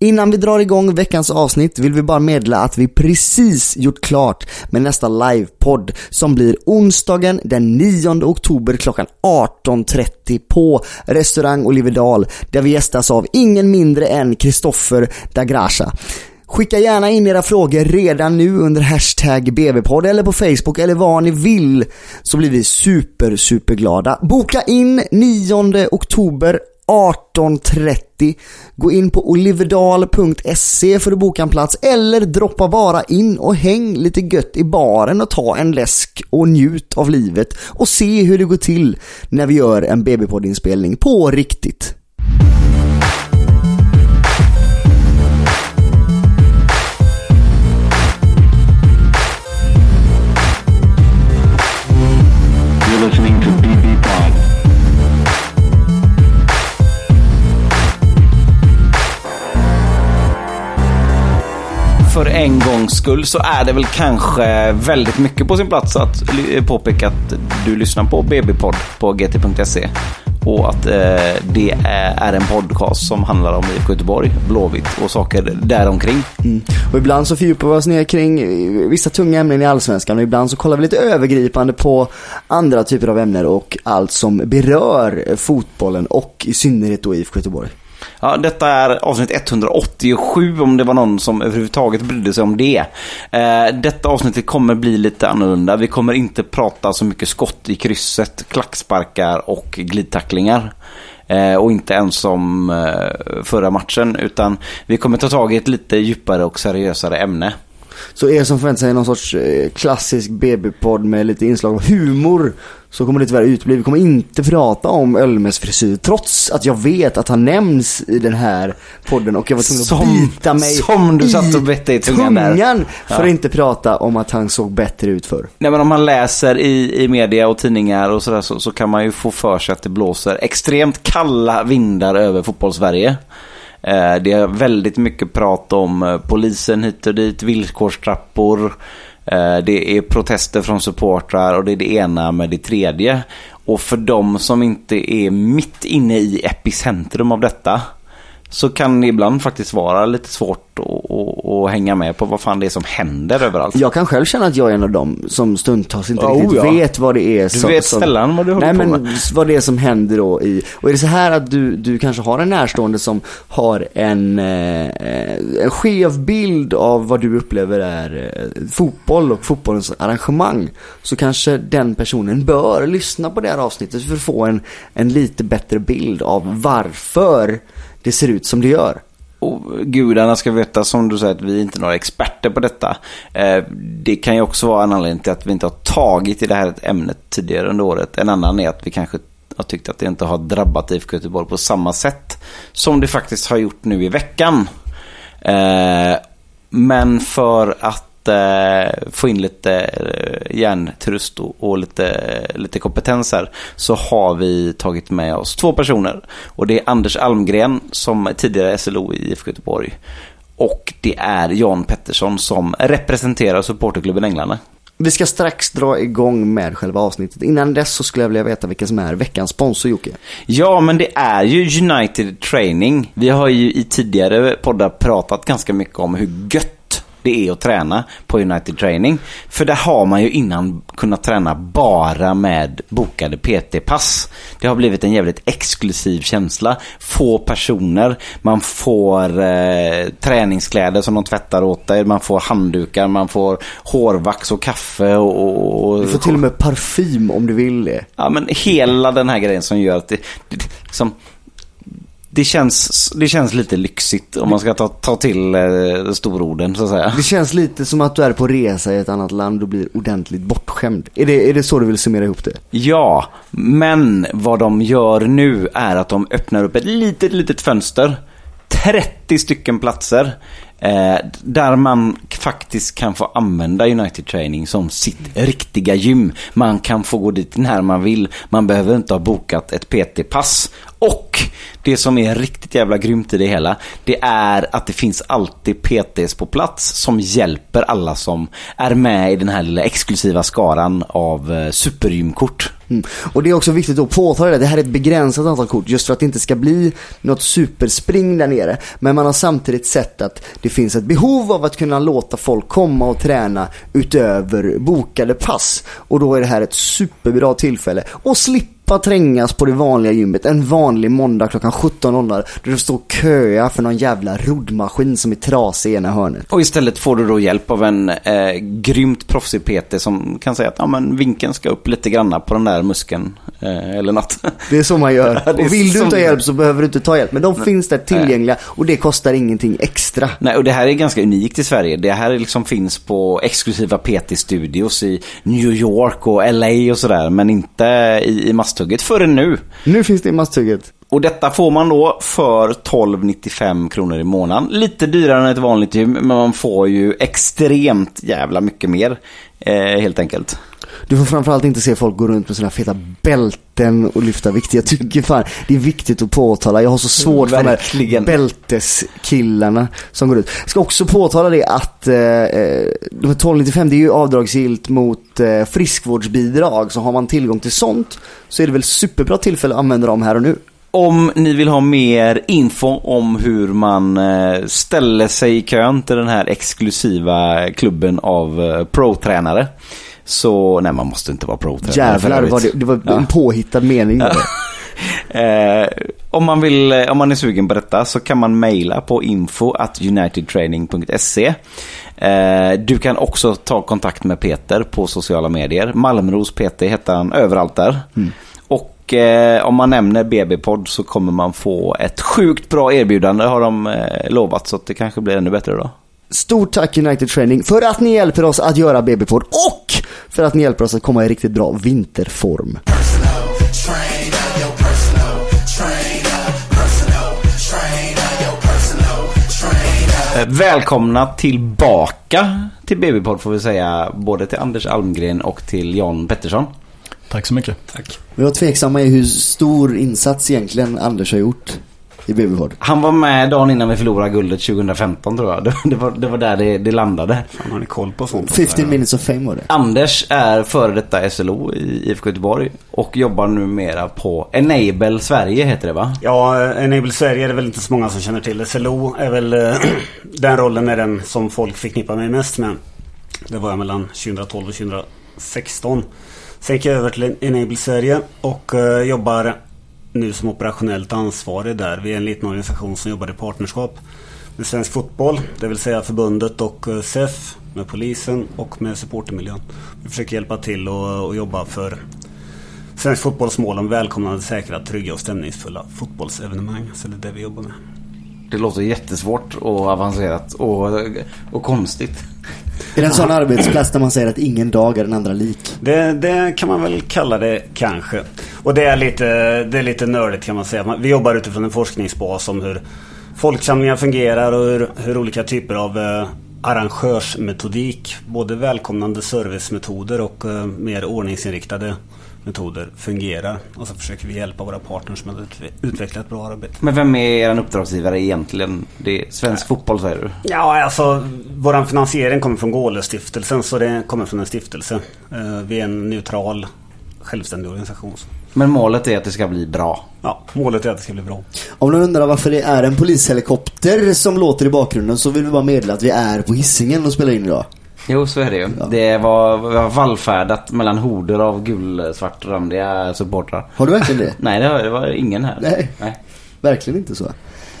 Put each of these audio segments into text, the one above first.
Innan vi drar igång veckans avsnitt vill vi bara meddela att vi precis gjort klart med nästa livepodd som blir onsdagen den 9 oktober klockan 18.30 på restaurang Oliverdal där vi gästas av ingen mindre än Kristoffer Dagrasha. Skicka gärna in era frågor redan nu under hashtag BB-podd eller på Facebook eller vad ni vill så blir vi super super glada. Boka in 9 oktober 18.30. Gå in på oliverdal.se för att boka en plats eller droppa bara in och häng lite gött i baren och ta en läsk och njut av livet och se hur det går till när vi gör en BB-poddinspelning på riktigt. För en gångs skull så är det väl kanske väldigt mycket på sin plats att eh, påpeka att du lyssnar på BB-podd på gt.se och att eh, det är, en podcast som handlar om IFK Göteborg, Blåvitt och saker däromkring. Mm. Och ibland så fördjupar vi oss ner kring eh, vissa tunga ämnen i Allsvenskan och ibland så kollar vi lite övergripande på andra typer av ämnen och allt som berör eh, fotbollen och i synnerhet då IFK Göteborg. Ja, detta är avsnitt 187 om det var någon som överhuvudtaget brydde sig om det. Eh, detta avsnittet kommer bli lite annorlunda. Vi kommer inte prata så mycket skott i krysset, klacksparkar och glidtacklingar. Eh, och inte ens om eh, förra matchen, utan vi kommer ta tag i ett lite djupare och seriösare ämne. Så er som förväntar sig någon sorts eh, klassisk BB-podd med lite inslag av humor så kommer det tyvärr utebli. Vi kommer inte prata om Ölmes frisyr trots att jag vet att han nämns i den här podden och jag var tvungen att Som- bita mig som du satt och bet dig i tungan där. tungan för Ja. att inte prata om att han såg bättre ut förr. Nej, men om man läser i, i media och tidningar och sådär så, så kan man ju få för sig att det blåser extremt kalla vindar över fotbollssverige. Eh, det är väldigt mycket prat om eh, polisen hit och dit, villkorstrappor. Eh, det är protester från supportrar och det är det ena med det tredje. Och för de som inte är mitt inne i epicentrum av detta så kan det ibland faktiskt vara lite svårt att, hänga med på vad fan det är som händer överallt. Jag kan själv känna att jag är en av dem som stundtals inte Ja, riktigt oh ja. vet vad det är Du som... vet som... sällan vad du håller Nej på men med. vad det är som händer då i... Och är det så här att du, du kanske har en närstående som har en, eh, en skev bild av vad du upplever är eh, fotboll och fotbollens arrangemang. Så kanske den personen bör lyssna på det här avsnittet för att få en, en lite bättre bild av varför det ser ut som det gör. Och gudarna ska veta, som du säger, att vi är inte några experter på detta. Eh, det kan ju också vara en anledning till att vi inte har tagit i det här ämnet tidigare under året. En annan är att vi kanske har tyckt att det inte har drabbat IFK Göteborg på samma sätt som det faktiskt har gjort nu i veckan. Eh, men för att eh, få in lite eh, hjärntrust och, och lite, lite kompetens här så har vi tagit med oss två personer. Och det är Anders Almgren som är tidigare SLO i IFK Göteborg. Och det är Jan Pettersson som representerar supporterklubben Änglarna. Vi ska strax dra igång med själva avsnittet. Innan dess så skulle jag vilja veta vilken som är veckans sponsor Jocke. Ja, men det är ju United Training. Vi har ju i tidigare poddar pratat ganska mycket om hur gött det är att träna på United Training. För där har man ju innan kunnat träna bara med bokade PT-pass. Det har blivit en jävligt exklusiv känsla. Få personer, man får eh, träningskläder som de tvättar åt dig, man får handdukar, man får hårvax och kaffe och... och Du får till och med parfym om du vill det. Ja, men hela den här grejen som gör att det, det, som, det, känns, det känns lite lyxigt om man ska ta, ta till eh, stororden så att säga. Det känns lite som att du är på resa i ett annat land och blir ordentligt bortskämd. Är det, är det så du vill summera ihop det? Ja, men vad de gör nu är att de öppnar upp ett litet, litet fönster. 30 stycken platser. Eh, där man faktiskt kan få använda United Training som sitt riktiga gym. Man kan få gå dit när man vill. Man behöver inte ha bokat ett PT-pass. Och det som är riktigt jävla grymt i det hela, det är att det finns alltid PTs på plats som hjälper alla som är med i den här lilla exklusiva skaran av eh, supergymkort. Mm. Och det är också viktigt att påtala det, det här är ett begränsat antal kort just för att det inte ska bli något superspring där nere. Men man har samtidigt sett att det finns ett behov av att kunna låta folk komma och träna utöver bokade pass. Och då är det här ett superbra tillfälle att slippa trängas på det vanliga gymmet en vanlig måndag klockan 17.00 där du står köa för någon jävla roddmaskin som är trasig i ena hörnet. Och istället får du då hjälp av en eh, grymt proffsig PT som kan säga att ja, men vinkeln ska upp lite granna på den där muskeln eh, eller något. Det är så man gör. Ja, och vill du så inte ha man hjälp så behöver du inte ta hjälp. Men de finns där tillgängliga och det kostar ingenting extra. Nej, och det här är ganska unikt i Sverige. Det här liksom finns på exklusiva PT-studios i New York och LA och sådär. Men inte i, i masthugget förrän nu. Nu finns det i Masthugget. Och detta får man då för 12,95 kronor i månaden. Lite dyrare än ett vanligt gym, men man får ju extremt jävla mycket mer. Eh, helt enkelt. Du får framförallt inte se folk gå runt med sådana feta bälten och lyfta vikt. Jag tycker fan det är viktigt att påtala. Jag har så svårt för de här bälteskillarna som går ut. Jag ska också påtala det att eh, eh, de här 1295 det är ju avdragsgillt mot eh, friskvårdsbidrag. Så har man tillgång till sånt så är det väl superbra tillfälle att använda dem här och nu. Om ni vill ha mer info om hur man eh, ställer sig i kön till den här exklusiva klubben av eh, pro-tränare. Så, nej man måste inte vara pro-tränare. Jävlar vad det, det var Ja. en påhittad mening. var det. Eh, om, man vill, eh, om man är sugen på detta så kan man mejla på info at unitedtraining.se. Eh, du kan också ta kontakt med Peter på sociala medier. Malmros PT heter han överallt där. Och eh, om man nämner BB-podd så kommer man få ett sjukt bra erbjudande har de eh, lovat. Så att det kanske blir ännu bättre då. Stort tack United Training för att ni hjälper oss att göra BB-podd och för att ni hjälper oss att komma i riktigt bra vinterform. Eh, Välkomna tillbaka till BB-podd får vi säga. Både till Anders Almgren och till Jan Pettersson. Tack så mycket. Tack. Vi var tveksamma i hur stor insats egentligen Anders har gjort i BB-podd. Han var med dagen innan vi förlorade guldet 2015 tror jag. Det, det, var, det var där det, det landade. Fan, har ni koll på sånt? 15 minutes of fame var det. Anders är före detta SLO i IFK Göteborg och jobbar numera på Enable Sverige heter det va? Ja, Enable Sverige är det väl inte så många som känner till. SLO är väl eh, den rollen är den som folk förknippar mig mest med. Det var jag mellan 2012 och 2016. Sen gick jag över till Enable Sverige och eh, jobbar nu som operationellt ansvarig där. Vi är en liten organisation som jobbar i partnerskap med svensk fotboll. Det vill säga förbundet och eh, SEF med polisen och med supportermiljön. Vi försöker hjälpa till och, och jobba för Svensk fotbolls mål om välkomnande, säkra, trygga och stämningsfulla fotbollsevenemang. Så det är det vi jobbar med. Det låter jättesvårt och avancerat och, och konstigt. Är det en sån arbetsplats där man säger att ingen dag är den andra lik? Det, det kan man väl kalla det kanske. Och det är lite, det är lite nördigt kan man säga. Vi jobbar utifrån en forskningsbas om hur folksamlingar fungerar och hur, hur olika typer av eh, arrangörsmetodik, både välkomnande servicemetoder och eh, mer ordningsinriktade metoder fungerar. Och så försöker vi hjälpa våra partners med att utve- utveckla ett bra arbete. Men vem är er uppdragsgivare egentligen? Det är svensk fotboll säger du? Ja, alltså våran finansiering kommer från Gålestiftelsen så det kommer från en stiftelse. Eh, Vi är en neutral, självständig organisation. Men målet är att det ska bli bra. Ja, målet är att det ska bli bra. Om du undrar varför det är en polishelikopter som låter i bakgrunden så vill vi bara meddela att vi är på hissingen och spelar in idag. Jo, så är det ju. Det var, var vallfärdat mellan horder av gulsvartrandiga supportrar. Har du verkligen det? Nej, det var, det var ingen här. Nej. Nej. Verkligen inte så.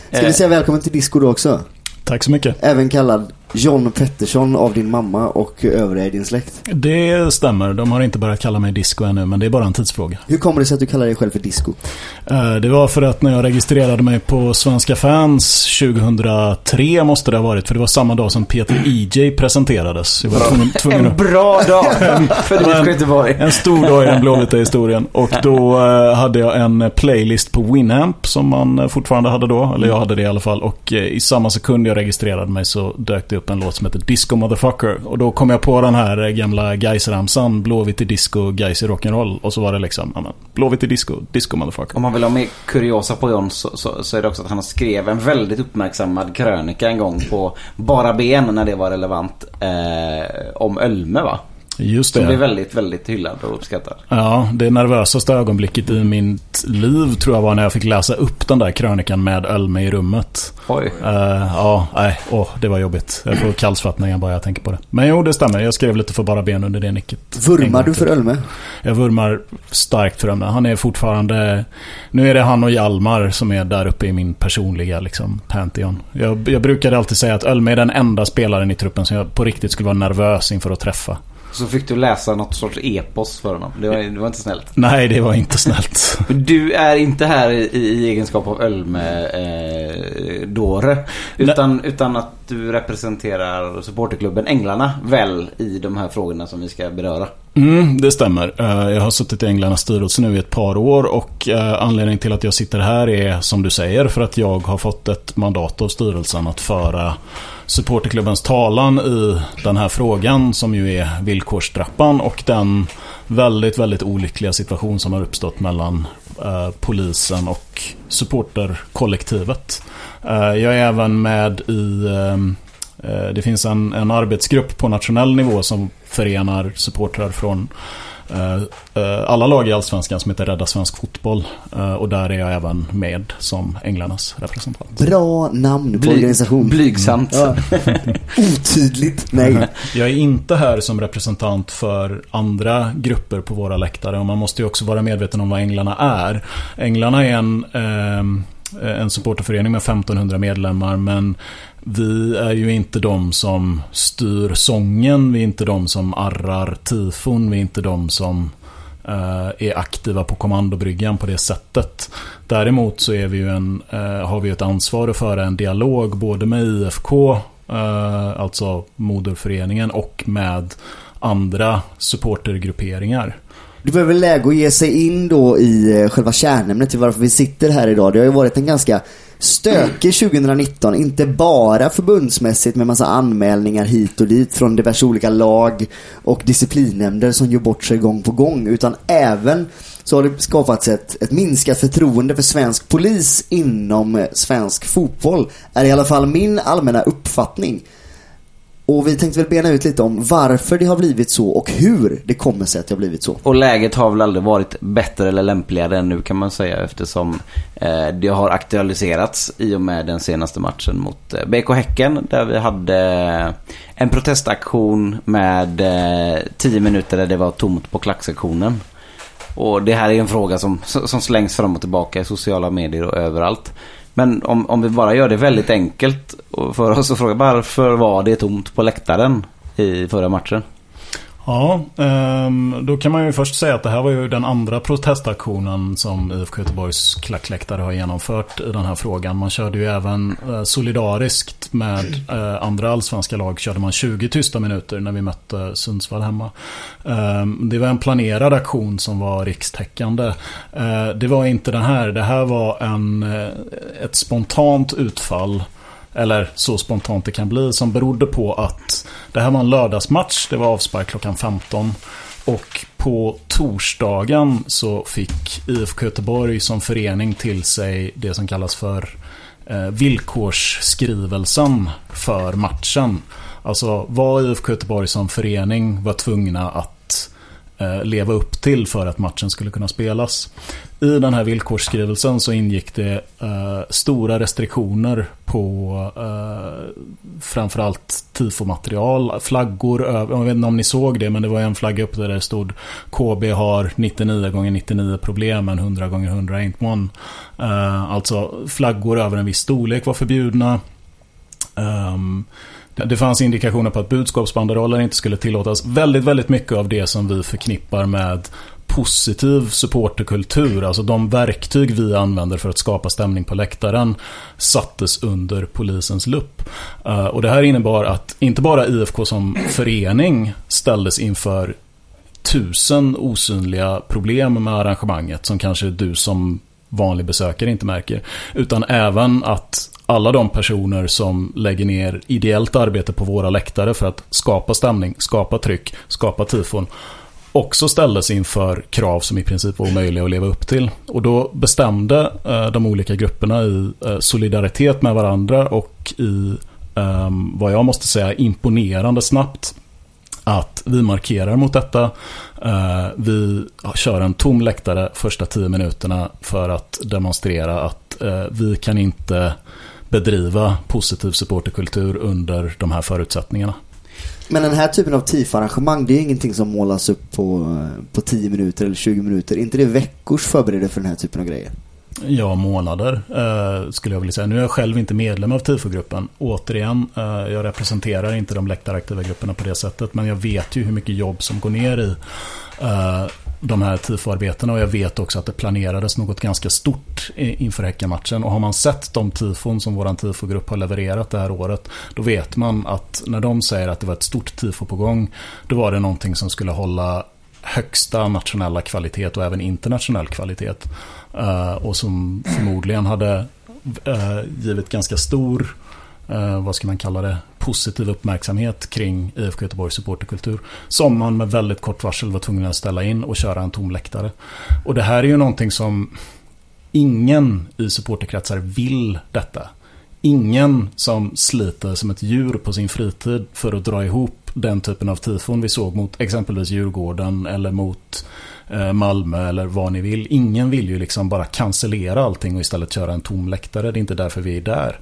Ska Eh. vi säga välkommen till disco då också? Tack så mycket. Även kallad John Pettersson av din mamma och övriga i din släkt. Det stämmer. De har inte börjat kalla mig disco ännu, men det är bara en tidsfråga. Hur kommer det sig att du kallar dig själv för disco? Eh, Det var för att när jag registrerade mig på Svenska fans 2003 måste det ha varit. För det var samma dag som Peter EJ presenterades. Jag var tvungen, tvungen En bra dag för Men- IFK Göteborg. En stor dag i den blåvita historien. Och då eh, hade jag en playlist på Winamp som man eh, fortfarande hade då. Eller jag hade det i alla fall. Och i samma sekund jag registrerade mig så dök det upp en låt som heter Disco Motherfucker. Och då kom jag på den här gamla Gais-ramsan. Blåvitt i disco, Gais i rock'n'roll. Och så var det liksom, ja, men, Blåvitt i disco, Disco Motherfucker. Om man vill ha mer kuriosa på John så, så, så är det också att han skrev en väldigt uppmärksammad krönika en gång på Bara Ben när det var relevant. Eh, om Ölme va? Just Som det. blir väldigt, väldigt hyllad och uppskattad. Ja, det nervösaste ögonblicket i mitt liv tror jag var när jag fick läsa upp den där krönikan med Ölme i rummet. Oj. Eh, ja, nej, åh, det var jobbigt. Jag får kallsvettningar bara jag tänker på det. Men jo, det stämmer. Jag skrev lite för bara ben under det nicket. Vurmar du för Ölme? Jag vurmar starkt för Ölme. Han är fortfarande... Nu är det han och Hjalmar som är där uppe i min personliga liksom, Pantheon. Jag, jag brukade alltid säga att Ölme är den enda spelaren i truppen som jag på riktigt skulle vara nervös inför att träffa. Så fick du läsa något sorts epos för honom. Det var, det var inte snällt. Nej, det var inte snällt. Du är inte här i, i egenskap av Ölme-dåre. utan, utan att du representerar supporterklubben Änglarna väl i de här frågorna som vi ska beröra. Mm, det stämmer. Eh, jag har suttit i Änglarnas styrelse nu i ett par år och eh, anledningen till att jag sitter här är som du säger för att jag har fått ett mandat av styrelsen att föra supporterklubbens talan i den här frågan som ju är villkorstrappan och den väldigt, väldigt olyckliga situation som har uppstått mellan eh, polisen och supporterkollektivet. Eh, jag är även med i ehm, Eh, Det finns en, en arbetsgrupp på nationell nivå som förenar supportrar från eh, eh, alla lag i Allsvenskan som heter Rädda Svensk Fotboll. Eh, Och där är jag även med som Änglarnas representant. Bra namn på Bly- organisation. Blygsamt. Ja. Otydligt. Nej. Jag är inte här som representant för andra grupper på våra läktare och man måste ju också vara medveten om vad Änglarna är. Änglarna är en, ehm, Eh, en supporterförening med 1500 medlemmar men vi är ju inte de som styr sången, vi är inte de som arrar tifon, vi är inte de som eh, är aktiva på kommandobryggan på det sättet. Däremot så är vi ju en, eh, har vi ett ansvar att föra en dialog både med IFK, alltså moderföreningen, och med andra supportergrupperingar. Det var väl läge att ge sig in då i eh, själva kärnämnet till varför vi sitter här idag. Det har ju varit en ganska stökig 2019. Inte bara förbundsmässigt med massa anmälningar hit och dit från diverse olika lag och disciplinnämnder som gör bort sig gång på gång. Utan även så har det skapats ett, ett minskat förtroende för svensk polis inom eh, svensk fotboll. Är i alla fall min allmänna uppfattning. Och vi tänkte väl bena ut lite om varför det har blivit så och hur det kommer sig att det har blivit så. Och läget har väl aldrig varit bättre eller lämpligare än nu kan man säga eftersom eh, det har aktualiserats i och med den senaste matchen mot eh, BK Häcken där vi hade eh, en protestaktion med eh, 10 minuter där det var tomt på klacksektionen. Och det här är en fråga som, som slängs fram och tillbaka i sociala medier och överallt. Men om, om vi bara gör det väldigt enkelt för oss att fråga varför var det tomt på läktaren i förra matchen? Ja, ehm, då kan man ju först säga att det här var ju den andra protestaktionen som IFK Göteborgs klackläktare har genomfört i den här frågan. Man körde ju även eh, solidariskt med eh, andra allsvenska lag körde man 20 tysta minuter när vi mötte Sundsvall hemma. Ehm, det var en planerad aktion som var rikstäckande. Eh, det var inte den här. Det här var en, ett spontant utfall eller så spontant det kan bli, som berodde på att det här var en lördagsmatch, det var avspark klockan 15. Och på torsdagen så fick IFK Göteborg som förening till sig det som kallas för eh, villkorsskrivelsen för matchen. Alltså vad IFK Göteborg som förening var tvungna att Eh, leva upp till för att matchen skulle kunna spelas. I den här villkorsskrivelsen så ingick det eh, stora restriktioner på eh, framförallt tifomaterial, flaggor jag vet inte om ni såg det men det var en flagga upp där det stod KB har 99 gånger 99 problem men 100 gånger 100 ain't one. Eh, alltså flaggor över en viss storlek var förbjudna. Ehm, det- fanns indikationer på att budskapsbanderoller inte skulle tillåtas. Väldigt, väldigt mycket av det som vi förknippar med positiv supporterkultur, alltså de verktyg vi använder för att skapa stämning på läktaren, sattes under polisens lupp. Eh, och det här innebar att inte bara IFK som förening ställdes inför tusen osynliga problem med arrangemanget som kanske du som vanlig besökare inte märker. Utan även att alla de personer som lägger ner ideellt arbete på våra läktare för att skapa stämning, skapa tryck, skapa tifon också ställdes inför krav som i princip var omöjliga att leva upp till. Och då bestämde eh, de olika grupperna i eh, solidaritet med varandra och i, ehm, vad jag måste säga, imponerande snabbt att vi markerar mot detta. Eh, vi kör en tom läktare första tio minuterna för att demonstrera att vi kan inte bedriva positiv supporterkultur under de här förutsättningarna. Men den här typen av TIF-arrangemang, det är ingenting som målas upp på, på 10 minuter eller 20 minuter. Är inte det veckors förberedelse för den här typen av grejer? Ja, månader eh, skulle jag vilja säga. Nu är jag själv inte medlem av TIFO-gruppen. Återigen, eh, jag representerar inte de läktaraktiva grupperna på det sättet. Men jag vet ju hur mycket jobb som går ner i eh, de här TIFO-arbetena. Och jag vet också att det planerades något ganska stort inför Häckenmatchen. Och har man sett de TIFOn som vår tifogrupp har levererat det här året. Då vet man att när de säger att det var ett stort TIFO på gång. Då var det någonting som skulle hålla högsta nationella kvalitet och även internationell kvalitet. Eh, och som förmodligen hade eh, givit ganska stor, eh, vad ska man kalla det, positiv uppmärksamhet kring IFK Göteborgs supporterkultur. Som man med väldigt kort varsel var tvungen att ställa in och köra en tom läktare. Och det här är ju någonting som ingen i supporterkretsar vill detta. Ingen som sliter som ett djur på sin fritid för att dra ihop den typen av tifon vi såg mot exempelvis Djurgården eller mot Eh, Malmö eller vad ni vill. Ingen vill ju liksom bara cancellera allting och istället köra en tom läktare. Det är inte därför vi är där.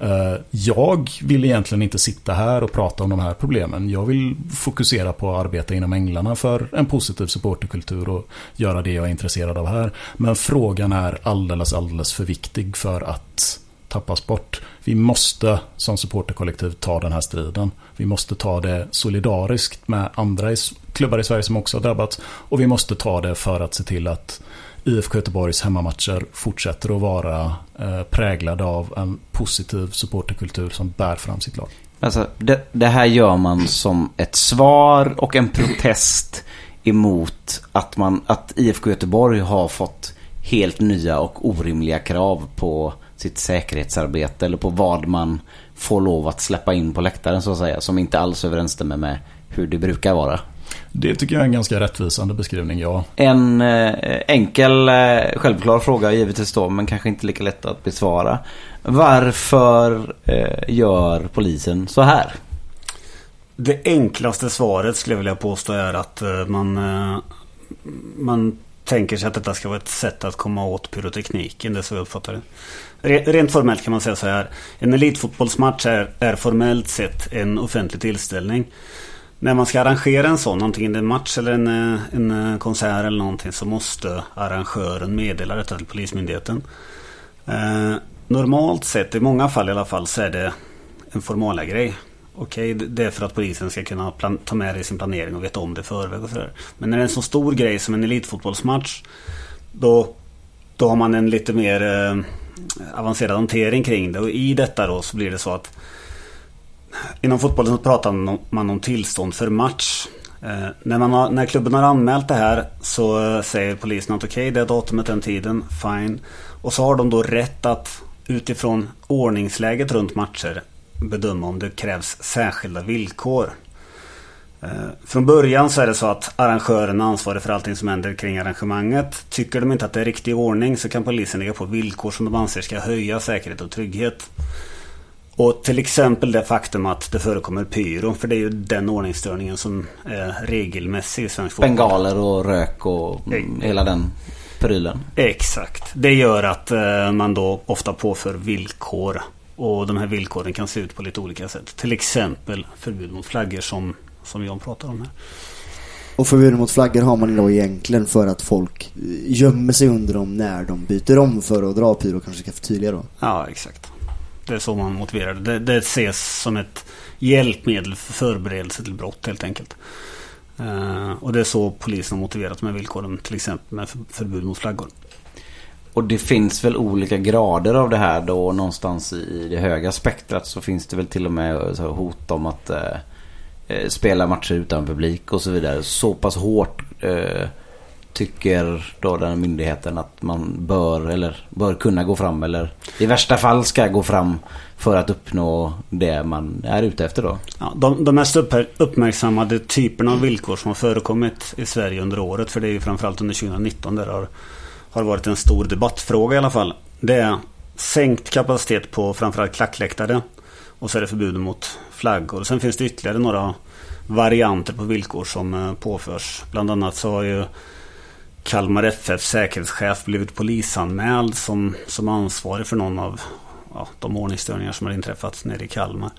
Eh, jag vill egentligen inte sitta här och prata om de här problemen. Jag vill fokusera på att arbeta inom Änglarna för en positiv supporterkultur och göra det jag är intresserad av här. Men frågan är alldeles, alldeles för viktig för att tappas bort. Vi måste som supporterkollektiv ta den här striden. Vi måste ta det solidariskt med andra klubbar i Sverige som också har drabbats. Och vi måste ta det för att se till att IFK Göteborgs hemmamatcher fortsätter att vara eh, präglade av en positiv supporterkultur som bär fram sitt lag. Alltså, det, det här gör man som ett svar och en protest emot att, man, att IFK Göteborg har fått helt nya och orimliga krav på sitt säkerhetsarbete eller på vad man får lov att släppa in på läktaren så att säga. Som inte alls överensstämmer med hur det brukar vara. Det tycker jag är en ganska rättvisande beskrivning, ja. En eh, enkel, eh, självklar fråga givetvis då, men kanske inte lika lätt att besvara. Varför eh, gör polisen så här? Det enklaste svaret skulle jag vilja påstå är att eh, man, eh, man tänker sig att detta ska vara ett sätt att komma åt pyrotekniken. Det är så jag uppfattar det. Rent formellt kan man säga så här. En elitfotbollsmatch är, är formellt sett en offentlig tillställning. När man ska arrangera en sån, antingen en match eller en, eh, en eh, konsert eller någonting, så måste arrangören meddela detta till Polismyndigheten. Eh, normalt sett, i många fall i alla fall, så är det en formalia grej. Okej, det- det är för att polisen ska kunna ta med det i sin planering och veta om det i förväg och sådär. Men när det är en så stor grej som en elitfotbollsmatch, då, då har man en lite mer eh, avancerad hantering kring det. Och i detta då så blir det så att Inom fotbollen så pratar man om, tillstånd för match. Eh, när, man har, när klubben har anmält det här så eh, säger polisen att okej, det är datumet, den tiden, fine. Och så har de då rätt att utifrån ordningsläget runt matcher bedöma om det krävs särskilda villkor. Eh, Från början så är det så att arrangören är ansvarig för allting som händer kring arrangemanget. Tycker de inte att det är riktig ordning så kan polisen lägga på villkor som de anser ska höja säkerhet och trygghet. Och till exempel det faktum att det förekommer pyro. För det är ju den ordningsstörningen som är regelmässig i svensk fotboll. Bengaler och rök och mm, hela den prylen. Exakt. Det gör att eh, man då ofta påför villkor. Och de här villkoren kan se ut på lite olika sätt. Till exempel förbud mot flaggor som, som John pratar om här. Och förbud mot flaggor har man idag egentligen för att folk eh, gömmer sig under dem när de byter om för att dra pyro. Kanske ska förtydliga då. Ja, exakt. Det är så man motiverar det. Det, ses som ett hjälpmedel för förberedelse till brott helt enkelt. Eh, och det är så polisen har motiverat med villkoren. Till exempel med för- förbud mot flaggor. Och det finns väl olika grader av det här då någonstans i det höga spektrat så finns det väl till och med eh, så hot om att eh, eh, spela matcher utan publik och så vidare. Så pass hårt eh, tycker då den myndigheten att man bör eller bör kunna gå fram eller i värsta fall ska gå fram för att uppnå det man är ute efter då. Ja, de, de mest upp, uppmärksammade typerna av villkor som har förekommit i Sverige under året. För det är ju framförallt under 2019 där det har, har varit en stor debattfråga i alla fall. Det är sänkt kapacitet på framförallt klackläktare. Och så är det förbud mot flaggor. Sen finns det ytterligare några varianter på villkor som eh, påförs. Bland annat så har ju Kalmar FF säkerhetschef blivit polisanmäld som, som ansvarig för någon av ja, de ordningsstörningar som har inträffat nere i Kalmar.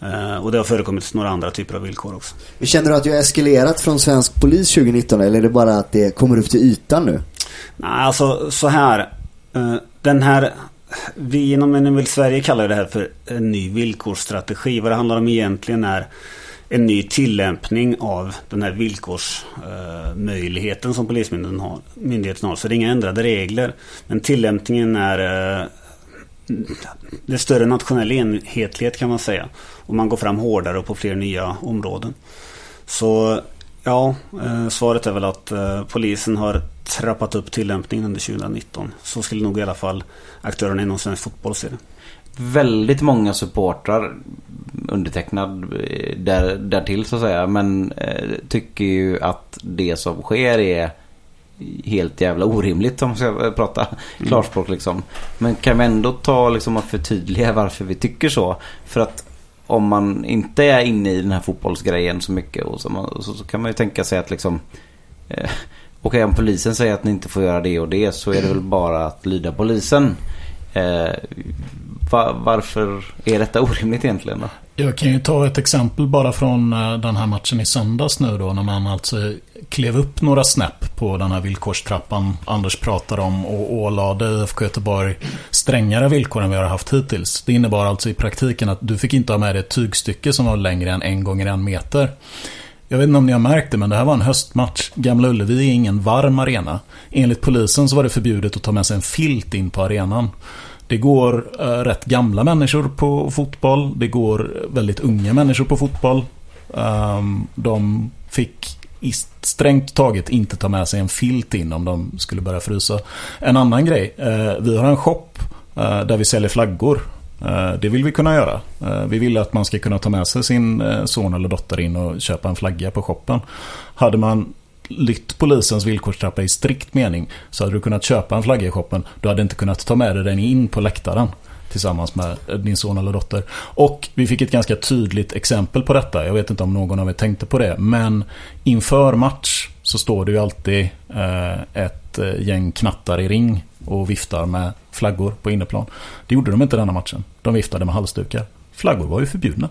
Eh, och det har förekommit några andra typer av villkor också. Känner du att du har eskalerat från svensk polis 2019 eller är det bara att det kommer upp till ytan nu? Nej, alltså så här. Eh, den här... Vi inom NML Sverige kallar det här för en ny villkorsstrategi. Vad det handlar om egentligen är en ny tillämpning av den här villkorsmöjligheten eh, som Polismyndigheten har, myndigheten har. Så det är inga ändrade regler. Men tillämpningen är eh, det är större nationell enhetlighet kan man säga. Och man går fram hårdare och på fler nya områden. Så ja, svaret är väl att polisen har trappat upp tillämpningen under 2019. Så skulle nog i alla fall aktörerna inom svensk fotboll se det. Väldigt många supportrar undertecknad eh, där, därtill så att säga. Men eh, tycker ju att det som sker är helt jävla orimligt om man ska prata klarspråk liksom. Men kan vi ändå ta liksom och förtydliga varför vi tycker så? För att om man inte är inne i den här fotbollsgrejen så mycket och så, man, så, så kan man ju tänka sig att liksom eh, Okej om polisen säger att ni inte får göra det och det så är det väl bara att lyda polisen. Eh, va, varför är detta orimligt egentligen då? Jag kan ju ta ett exempel bara från eh, den här matchen i söndags nu då när man alltså klev upp några snäpp på den här villkorstrappan Anders pratar om och ålade IFK Göteborg strängare villkor än vi har haft hittills. Det innebar alltså i praktiken att du fick inte ha med dig ett tygstycke som var längre än en gånger en meter. Jag vet inte om ni har märkt det, men det här var en höstmatch. Gamla Ullevi är ingen varm arena. Enligt polisen så var det förbjudet att ta med sig en filt in på arenan. Det går eh, rätt gamla människor på fotboll. Det går väldigt unga människor på fotboll. Um, de fick i strängt taget inte ta med sig en filt in om de skulle börja frysa. En annan grej. Eh, vi har en shop eh, där vi säljer flaggor. Eh, det vill vi kunna göra. Eh, vi vill att man ska kunna ta med sig sin eh, son eller dotter in och köpa en flagga på shoppen. Hade man lytt polisens villkorstrappa i strikt mening så hade du kunnat köpa en flagga i shoppen. Du hade inte kunnat ta med dig den in på läktaren tillsammans med din son eller dotter. Och vi fick ett ganska tydligt exempel på detta. Jag vet inte om någon av er tänkte på det. Men inför match så står det ju alltid ett gäng knattar i ring och viftar med flaggor på inneplan. Det gjorde de inte denna matchen. De viftade med halsdukar. Flaggor var ju förbjudna.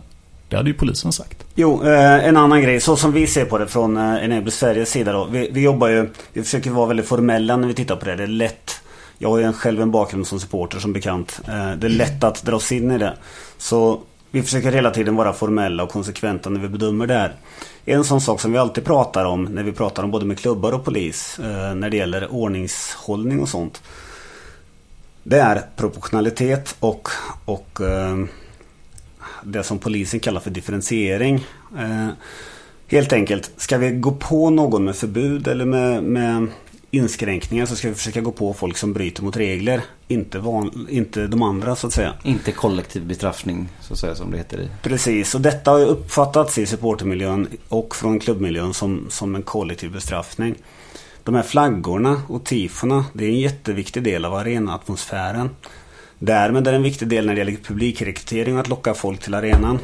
Det hade ju polisen sagt. Jo, eh, en annan grej. Så som vi ser på det från eh, Enable Sveriges sida då. Vi, vi jobbar ju, vi försöker vara väldigt formella när vi tittar på det. Det är lätt. Jag har ju själv en bakgrund som supporter som bekant. Eh, det är lätt att dras in i det. Så vi försöker hela tiden vara formella och konsekventa när vi bedömer det här. En sån sak som vi alltid pratar om när vi pratar om både med klubbar och polis. När det gäller ordningshållning och sånt. Det är proportionalitet och, och eh, det som polisen kallar för differentiering. Eh, helt enkelt, ska vi gå på någon med förbud eller med, med inskränkningar så ska vi försöka gå på folk som bryter mot regler. Inte, van, inte de andra så att säga. Inte kollektiv bestraffning så att säga som det heter i. Precis, och detta har ju uppfattats i supportermiljön och från klubbmiljön som, som en kollektiv bestraffning. De här flaggorna och tifona, det är en jätteviktig del av arenaatmosfären. Därmed är det en viktig del när det gäller publikrekrytering och att locka folk till arenan.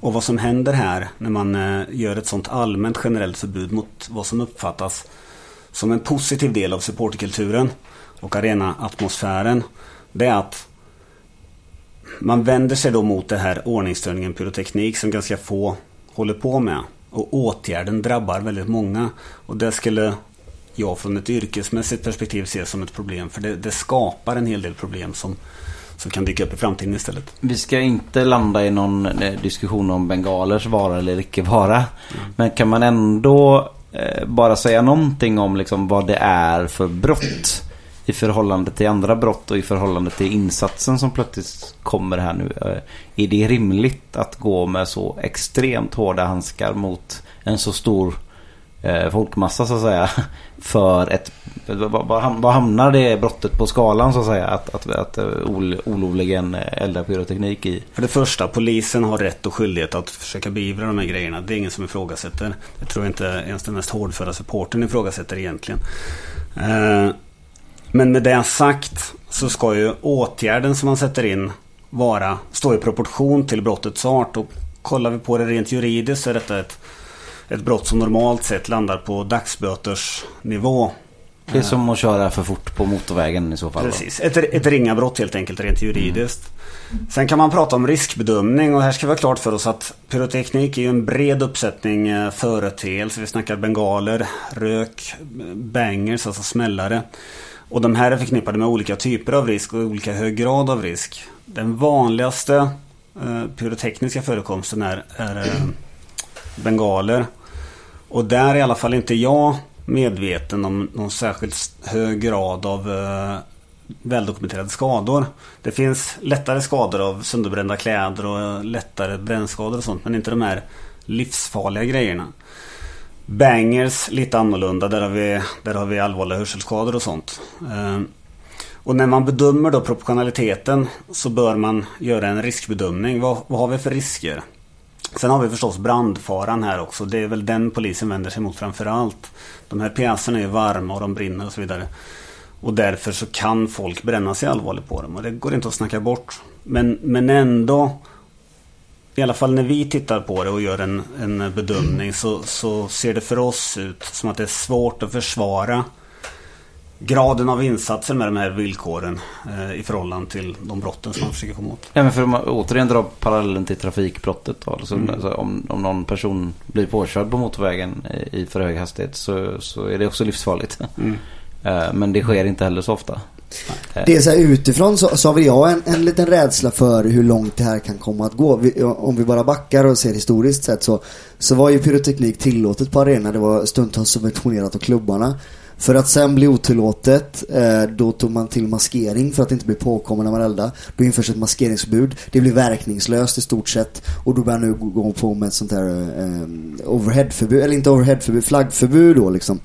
Och vad som händer här när man eh, gör ett sånt allmänt generellt förbud mot vad som uppfattas som en positiv del av supporterkulturen och arenaatmosfären. Det är att man vänder sig då mot det här ordningsstörningen pyroteknik som ganska få håller på med. Och åtgärden drabbar väldigt många. Och det skulle jag från ett yrkesmässigt perspektiv se som ett problem. För det, det skapar en hel del problem som, som kan dyka upp i framtiden istället. Vi ska inte landa i någon eh, diskussion om bengalers vara eller icke vara. Men kan man ändå eh, bara säga någonting om liksom vad det är för brott i förhållande till andra brott och i förhållande till insatsen som plötsligt kommer här nu. Eh, Är det rimligt att gå med så extremt hårda handskar mot en så stor Eh, folkmassa så att säga. För ett... Vad, hamnar det brottet på skalan så att säga? Att, att, att eh, ol, olovligen eh, elda pyroteknik i? För det första, polisen har rätt och skyldighet att försöka beivra de här grejerna. Det är ingen som ifrågasätter. Det tror jag inte ens den mest hårdföra supporten ifrågasätter egentligen. Eh, Men med det sagt så ska ju åtgärden som man sätter in vara, stå i proportion till brottets art. Och kollar vi på det rent juridiskt så är detta ett, ett brott som normalt sett landar på dagsbötersnivå. Det är som att köra för fort på motorvägen i så fall. Precis, ett, ett ringa brott helt enkelt rent juridiskt. Sen kan man prata om riskbedömning och här ska vi ha klart för oss att pyroteknik är en bred uppsättning eh, företeelser. Vi snackar bengaler, rök, bangers, alltså smällare. Och de här är förknippade med olika typer av risk och olika hög grad av risk. Den vanligaste eh, pyrotekniska förekomsten är, är eh, bengaler. Och där är i alla fall inte jag medveten om någon särskilt hög grad av eh, väldokumenterade skador. Det finns lättare skador av sönderbrända kläder och lättare brännskador och sånt men inte de här livsfarliga grejerna. Bangers lite annorlunda. Där har vi, där har vi allvarliga hörselskador och sånt. Eh, och när man bedömer då proportionaliteten så bör man göra en riskbedömning. Vad, vad har vi för risker? Sen har vi förstås brandfaran här också. Det är väl den polisen vänder sig mot framförallt. De här pjäserna är varma och de brinner och så vidare. Och därför så kan folk bränna sig allvarligt på dem och det går inte att snacka bort. Men, men ändå, i alla fall när vi tittar på det och gör en, en bedömning så, så ser det för oss ut som att det är svårt att försvara graden av insatser med de här villkoren eh, i förhållande till de brotten som man försöker komma åt. Ja, men för att återigen dra parallellen till trafikbrottet. Då, alltså, Mm. alltså, om, om någon person blir påkörd på motorvägen i, i för hög hastighet så, så är det också livsfarligt. Mm. Eh, Men det sker inte heller så ofta. Eh, Det är så här, utifrån så, så har jag en, en liten rädsla för hur långt det här kan komma att gå. Vi, om vi bara backar och ser historiskt sett så, så var ju pyroteknik tillåtet på arenan. Det var stundtals subventionerat av klubbarna. För att sen bli otillåtet, eh, då tog man till maskering för att inte bli påkommen när man eldar. Då införs ett maskeringsförbud. Det blir verkningslöst i stort sett. Och då börjar nu gå- på med ett sånt här eh, overheadförbud, eller inte overheadförbud, flaggförbud då liksom.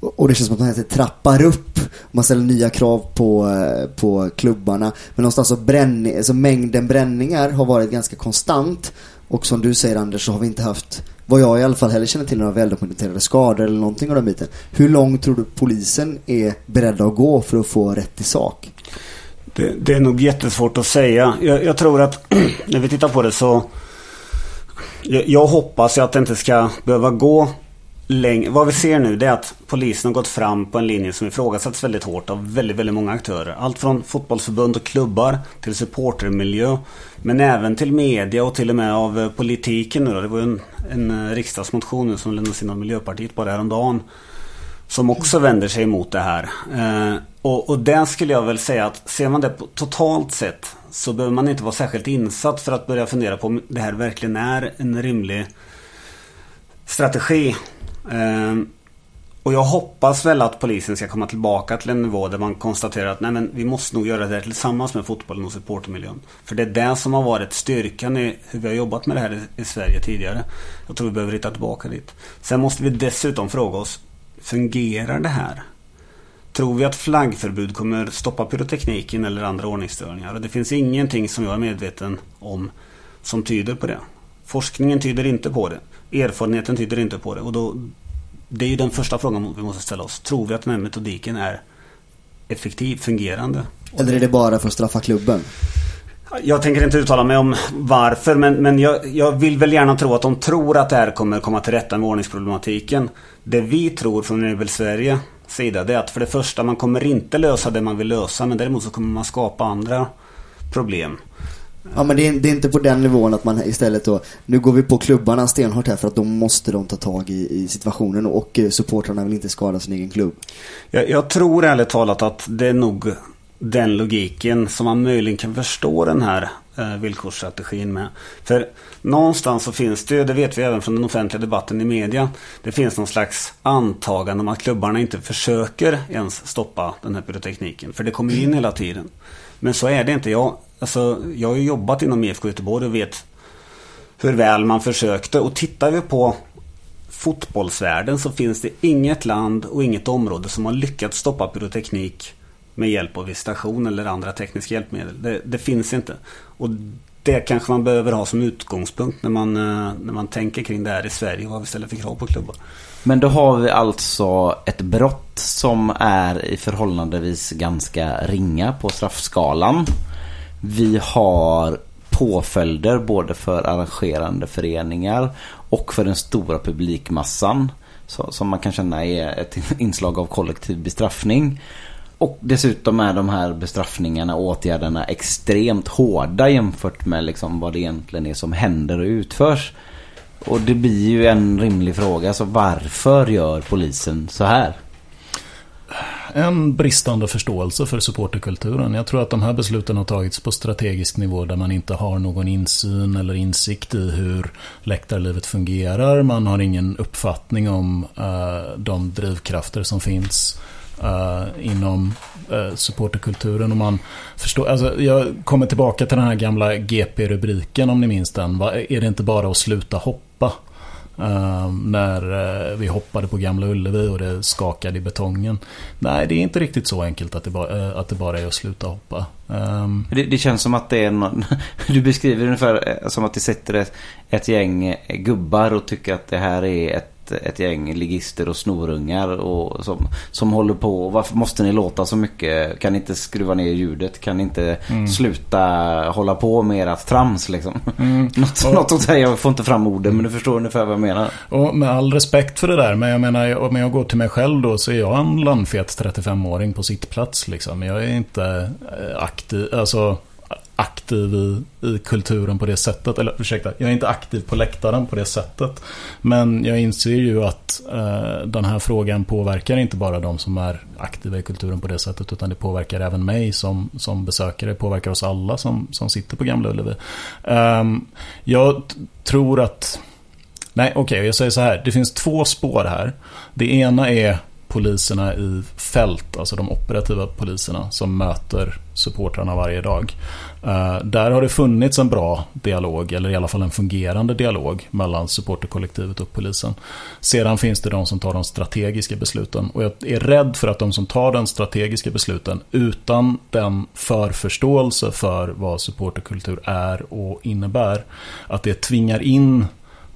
Och det känns som att man trappar upp. Man ställer nya krav på, eh, på klubbarna. Men någonstans så, bränning, alltså mängden bränningar har varit ganska konstant. Och som du säger Anders så har vi inte haft, vad jag i alla fall heller känner till, några väldokumenterade skador eller någonting av den biten. Hur långt tror du polisen är beredda att gå för att få rätt i sak? Det, det är nog jättesvårt att säga. Jag, jag tror att när vi tittar på det så... Jag, jag hoppas ju att det inte ska behöva gå länge. Vad vi ser nu det är att polisen har gått fram på en linje som ifrågasätts väldigt hårt av väldigt, väldigt många aktörer. Allt från fotbollsförbund och klubbar till supportermiljö. Men även till media och till och med av eh, politiken nu då. Det var ju en, en eh, riksdagsmotion nu som lämnades in av Miljöpartiet bara häromdagen. Som också vänder sig emot det här. Eh, och, och där skulle jag väl säga att ser man det på, totalt sett så behöver man inte vara särskilt insatt för att börja fundera på om det här verkligen är en rimlig strategi. Ehm, och jag hoppas väl att polisen ska komma tillbaka till en nivå där man konstaterar att nej men vi måste nog göra det här tillsammans med fotbollen och supportermiljön. För det är det som har varit styrkan i hur vi har jobbat med det här i, i Sverige tidigare. Jag tror vi behöver hitta tillbaka dit. Sen måste vi dessutom fråga oss, fungerar det här? Tror vi att flaggförbud kommer stoppa pyrotekniken eller andra ordningsstörningar? Och det finns ingenting som jag är medveten om som tyder på det. Forskningen tyder inte på det. Erfarenheten tyder inte på det. Och då, det är ju den första frågan vi måste ställa oss. Tror vi att den här metodiken är effektiv, fungerande? Eller är det bara för att straffa klubben? Jag tänker inte uttala mig om varför men, men jag, jag vill väl gärna tro att de tror att det här kommer komma till rätta med ordningsproblematiken. Det vi tror från Enable Sverige sida det är att för det första man kommer inte lösa det man vill lösa men däremot så kommer man skapa andra problem. Ja men det är, det är inte på den nivån att man istället då Nu går vi på klubbarna stenhårt här för att då måste de ta tag i, i situationen och eh, supportrarna vill inte skada sin egen klubb. Jag, jag tror ärligt talat att det är nog den logiken som man möjligen kan förstå den här eh, villkorsstrategin med. För någonstans så finns det ju, det vet vi även från den offentliga debatten i media, det finns någon slags antagande om att klubbarna inte försöker ens stoppa den här pyrotekniken. För det kommer in hela tiden. Men så är det inte. Jag, alltså, jag har ju jobbat inom IFK Göteborg och vet hur väl man försökte. Och tittar vi på fotbollsvärlden så finns det inget land och inget område som har lyckats stoppa pyroteknik med hjälp av visitation eller andra tekniska hjälpmedel. Det, det finns inte. Och det kanske man behöver ha som utgångspunkt när man, eh, när man tänker kring det här i Sverige och vad vi ställer för krav på klubbar. Men då har vi alltså ett brott som är i förhållandevis ganska ringa på straffskalan vi har påföljder både för arrangerande föreningar och för den stora publikmassan. Så, som man kan känna är ett inslag av kollektiv bestraffning. Och dessutom är de här bestraffningarna och åtgärderna extremt hårda jämfört med liksom vad det egentligen är som händer och utförs. Och det blir ju en rimlig fråga. Så varför gör polisen så här? En bristande förståelse för supporterkulturen. Jag tror att de här besluten har tagits på strategisk nivå där man inte har någon insyn eller insikt i hur läktarlivet fungerar. Man har ingen uppfattning om uh, de drivkrafter som finns uh, inom uh, supporterkulturen. Och man förstår, alltså, jag kommer tillbaka till den här gamla GP-rubriken om ni minns den. Va, är det inte bara att sluta hoppa? Ehm, när eh, vi hoppade på Gamla Ullevi och det skakade i betongen. Nej, det är inte riktigt så enkelt att det, bara, eh, att det bara är att sluta hoppa. Ehm. Det, det känns som att det är någon, Du beskriver det ungefär eh, som att det sitter ett, ett gäng gubbar och tycker att det här är ett, ett gäng ligister och snorungar och som, som håller på. Varför måste ni låta så mycket? Kan ni inte skruva ner ljudet? Kan ni inte sluta hålla på med ert trams liksom? något, Och- något åt det. Jag får inte fram orden men du förstår ungefär vad jag menar. och med all respekt för det där, men jag menar om jag går till mig själv då så är jag en landfet 35-åring på sittplats liksom. Jag är inte eh, aktiv, alltså aktiv i, i kulturen på det sättet. Eller ursäkta, jag är inte aktiv på läktaren på det sättet. Men jag inser ju att eh, den här frågan påverkar inte bara de som är aktiva i kulturen på det sättet. Utan det påverkar även mig som, som besökare. Det påverkar oss alla som, som sitter på Gamla Ullevi. Eh, jag tror att... Nej, okej, jag säger så här. Det finns två spår här. Det ena är poliserna i fält, alltså de operativa poliserna som möter supportrarna varje dag. Eh, där har det funnits en bra dialog, eller i alla fall en fungerande dialog mellan supporterkollektivet och polisen. Sedan finns det de som tar de strategiska besluten. Och jag är rädd för att de som tar de strategiska besluten utan den förförståelse för vad supporterkultur är och innebär, att det tvingar in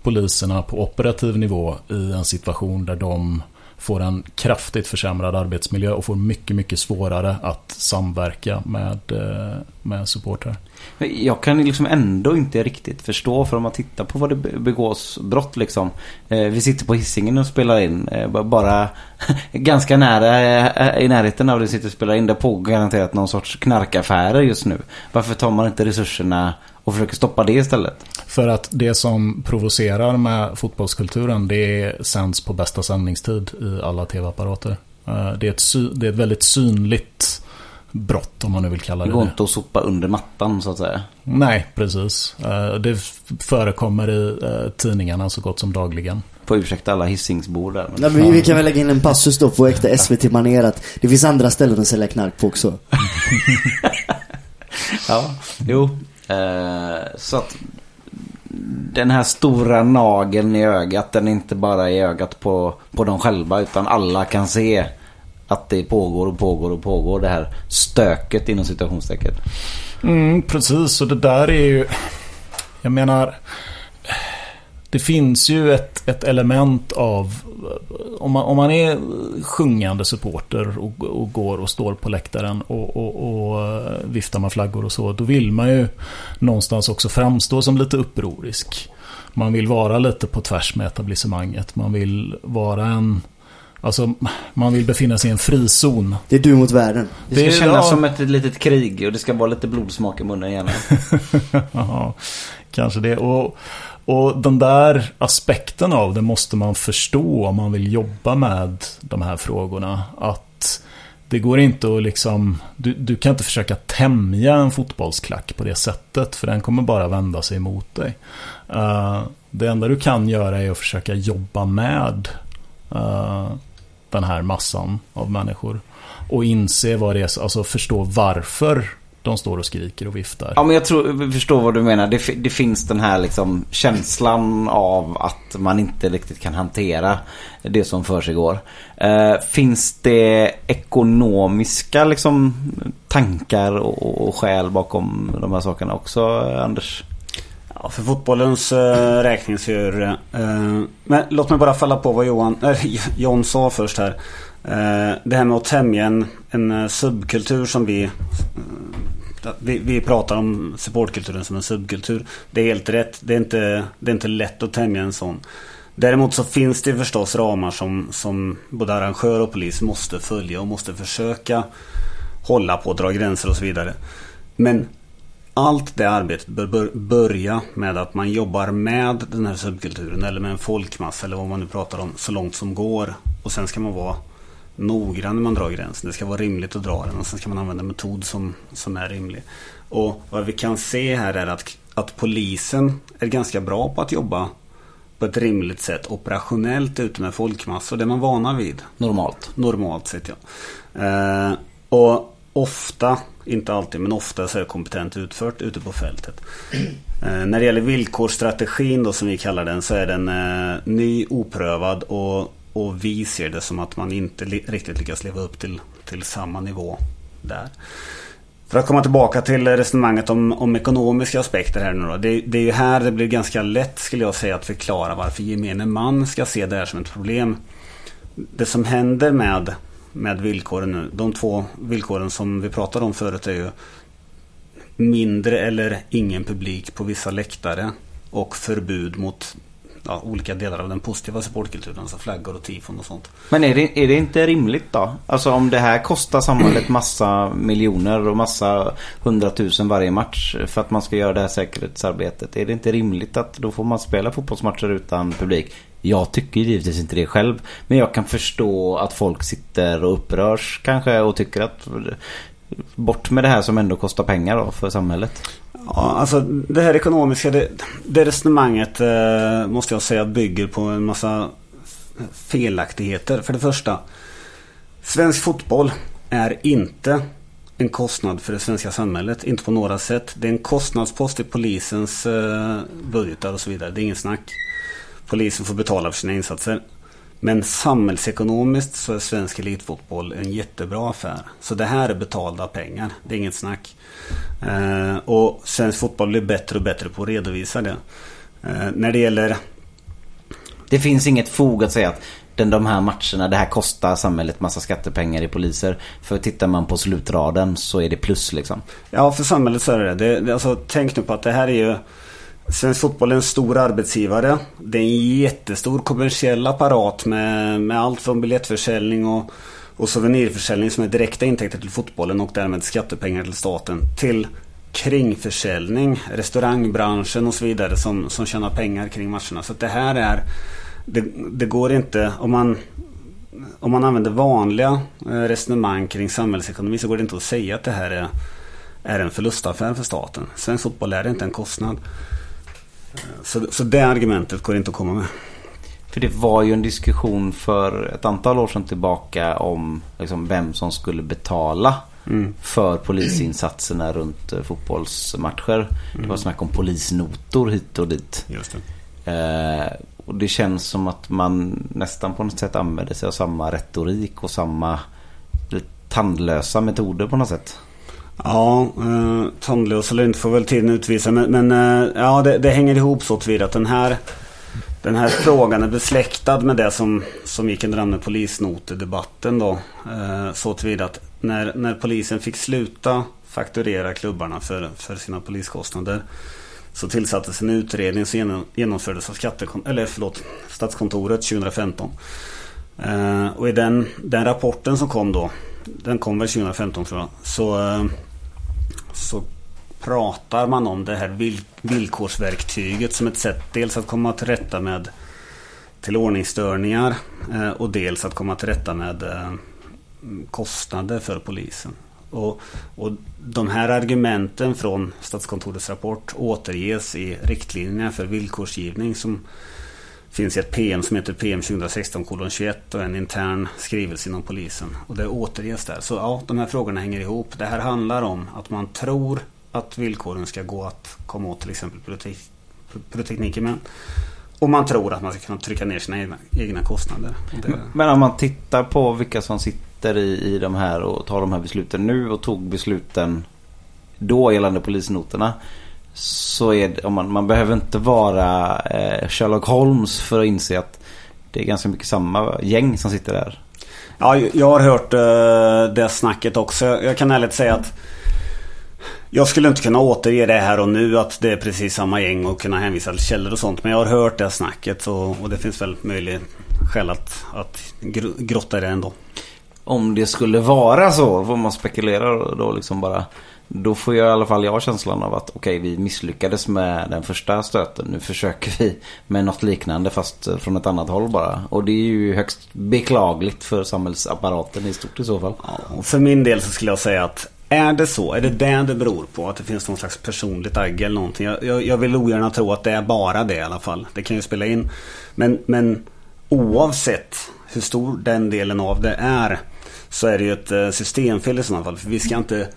poliserna på operativ nivå i en situation där de får en kraftigt försämrad arbetsmiljö och får mycket, mycket svårare att samverka med, eh, med supportrar. Jag kan liksom ändå inte riktigt förstå för om man tittar på vad det begås brott liksom. Eh, vi sitter på hissingen och spelar in. Eh, bara ganska nära i närheten av det sitter och spelar in. Det pågår garanterat någon sorts knarkaffärer just nu. Varför tar man inte resurserna och försöker stoppa det istället? För att det som provocerar med fotbollskulturen det sänds på bästa sändningstid i alla tv-apparater. Eh, Det är, ett det är ett väldigt synligt brott om man nu vill kalla Det det går inte att sopa under mattan så att säga. Nej, precis. Eh, Det förekommer i eh, tidningarna så gott som dagligen. Får ursäkta alla hissingsbor där. Men... Ja, men vi kan väl lägga in en passus då på äkta SVT-manér att det finns andra ställen att sälja knark på också. Ja, jo. Eh, så att den här stora nageln i ögat, den är inte bara i ögat på, på dem själva utan alla kan se att det pågår och pågår och pågår det här stöket inom citationstecken. Mm, precis, och det där är ju... Jag menar... Det finns ju ett, ett element av... Om man, om man är sjungande supporter och, och går och står på läktaren och, och, och eh, viftar med flaggor och så. Då vill man ju någonstans också framstå som lite upprorisk. Man vill vara lite på tvärs med etablissemanget. Man vill vara en... Alltså, man vill befinna sig i en frizon. Det är du mot världen. Det ska Det är- kännas ja. som ett litet krig och det ska vara lite blodsmak i munnen gärna. Jaha, kanske det. Och, och den där aspekten av det måste man förstå om man vill jobba med de här frågorna. Att det går inte att liksom... Du, du kan inte försöka tämja en fotbollsklack på det sättet. För den kommer bara vända sig emot dig. Uh, det enda du kan göra är att försöka jobba med uh, den här massan av människor. Och inse vad det är, alltså förstå varför de står och skriker och viftar. Ja men jag tror, vi förstår vad du menar. Det, det finns den här liksom känslan av att man inte riktigt kan hantera det som för sig går. Eh, finns det ekonomiska liksom tankar och, och skäl bakom de här sakerna också, Anders? Ja, för fotbollens uh, räkning så gör det eh, Men låt mig bara falla på vad Johan, äh, John sa först här. Det här med att tämja en, en subkultur som vi vi, vi pratar om supportkulturen som en subkultur. Det är helt rätt. Det är inte, det är inte lätt att tämja en sån. Däremot så finns det förstås ramar som, som både arrangör och polis måste följa och måste försöka hålla på, dra gränser och så vidare. Men allt det arbetet bör bör börja med att man jobbar med den här subkulturen eller med en folkmassa eller vad man nu pratar om så långt som går. Och sen ska man vara noggrann när man drar gränsen. Det ska vara rimligt att dra den och sen ska man använda en metod som, som är rimlig. Och vad vi kan se här är att, att polisen är ganska bra på att jobba på ett rimligt sätt operationellt ute med folkmassor. Det är man vana vid. Normalt. Normalt sett ja. Eh, och ofta, inte alltid, men ofta så är det kompetent utfört ute på fältet. Eh, när det gäller villkorsstrategin då som vi kallar den så är den eh, ny, oprövad och, och vi ser det som att man inte riktigt lyckas leva upp till, till samma nivå där. För att komma tillbaka till resonemanget om, om ekonomiska aspekter här nu då. Det, det är ju här det blir ganska lätt skulle jag säga att förklara varför gemene man ska se det här som ett problem. Det som händer med, med villkoren nu, de två villkoren som vi pratade om förut är ju mindre eller ingen publik på vissa läktare och förbud mot ja, olika delar av den positiva supportkulturen, alltså flaggor och tifon och sånt. Men är det, är det inte rimligt då? Alltså om det här kostar samhället massa miljoner och massa hundratusen varje match för att man ska göra det här säkerhetsarbetet. Är det inte rimligt att då får man spela fotbollsmatcher utan publik? Jag tycker givetvis inte det själv. Men jag kan förstå att folk sitter och upprörs kanske och tycker att bort med det här som ändå kostar pengar då för samhället. Ja, alltså det här ekonomiska, det, det resonemanget eh, måste jag säga bygger på en massa felaktigheter. För det första, svensk fotboll är inte en kostnad för det svenska samhället. Inte på några sätt. Det är en kostnadspost i polisens eh, budgetar och så vidare. Det är ingen snack. Polisen får betala för sina insatser. Men samhällsekonomiskt så är svensk elitfotboll en jättebra affär. Så det här är betalda pengar. Det är inget snack. Eh, och svensk fotboll blir bättre och bättre på att redovisa det. Eh, när det gäller Det finns inget fog att säga att den, de här matcherna, det här kostar samhället massa skattepengar i poliser. För tittar man på slutraden så är det plus liksom. Ja, för samhället så är det det. det alltså, tänk nu på att det här är ju Svensk fotboll är en stor arbetsgivare. Det är en jättestor kommersiell apparat med, med allt från biljettförsäljning och, och souvenirförsäljning som är direkta intäkter till fotbollen och därmed skattepengar till staten. Till kringförsäljning, restaurangbranschen och så vidare som, som tjänar pengar kring matcherna. Så att det här är det, det går inte om man om man använder vanliga eh, resonemang kring samhällsekonomi så går det inte att säga att det här är, är en förlustaffär för staten. Svensk fotboll är inte en kostnad. Så, så det argumentet går inte att komma med. För det var ju en diskussion för ett antal år sedan tillbaka om liksom, vem som skulle betala för polisinsatserna runt eh, fotbollsmatcher. Det var snack om polisnotor hit och dit. Just det. Eh, och det känns som att man nästan på något sätt använder sig av samma retorik och samma tandlösa metoder på något sätt. Ja, eh, tandlös eller inte får väl tiden utvisa. Men, men eh, ja, det, det hänger ihop så tillvida att den här, den här frågan är besläktad med det som, som gick under namnet polisnotedebatten. då. Eh, så tillvida att när, när polisen fick sluta fakturera klubbarna för, för sina poliskostnader så tillsattes en utredning som genom, genomfördes av skattekon- eller förlåt, Statskontoret 2015. Eh, och i den, den rapporten som kom då, den kom väl 2015 tror jag, så, eh, så pratar man om det här villkorsverktyget som ett sätt dels att komma till rätta med till ordningsstörningar eh, och dels att komma till rätta med eh, kostnader för polisen. Och, och de här argumenten från Statskontorets rapport återges i riktlinjerna för villkorsgivning som finns ett PM som heter PM 2016-21 och en intern skrivelse inom polisen. Och det återges där. Så ja, de här frågorna hänger ihop. Det här handlar om att man tror att villkoren ska gå att komma åt till exempel pyrotek- pyrotekniker med. Och man tror att man ska kunna trycka ner sina egna, egna kostnader. Det, Men om man tittar på vilka som sitter i, i de här och tar de här besluten nu och tog besluten då gällande polisnoterna. Så är det, man, man behöver inte vara eh, Sherlock Holmes för att inse att det är ganska mycket samma gäng som sitter där. Ja, jag har hört uh, det snacket också. Jag kan ärligt säga att Jag skulle inte kunna återge det här och nu att det är precis samma gäng och kunna hänvisa till källor och sånt. Men jag har hört det snacket och, och det finns väl möjligt skäl att, att gr- grotta i det ändå. Om det skulle vara så, får man spekulera då liksom bara. Då får jag i alla fall jag känslan av att okej, vi misslyckades med den första stöten. Nu försöker vi med något liknande fast eh, från ett annat håll bara. Och det är ju högst beklagligt för samhällsapparaten i stort i så fall. Ja, och för min del så skulle jag säga att är det så, är det det det beror på? Att det finns någon slags personligt agg eller någonting? Jag, jag, jag vill ogärna tro att det är bara det i alla fall. Det kan ju spela in. Men, men oavsett hur stor den delen av det är så är det ju ett eh, systemfel i sådana fall. För vi ska inte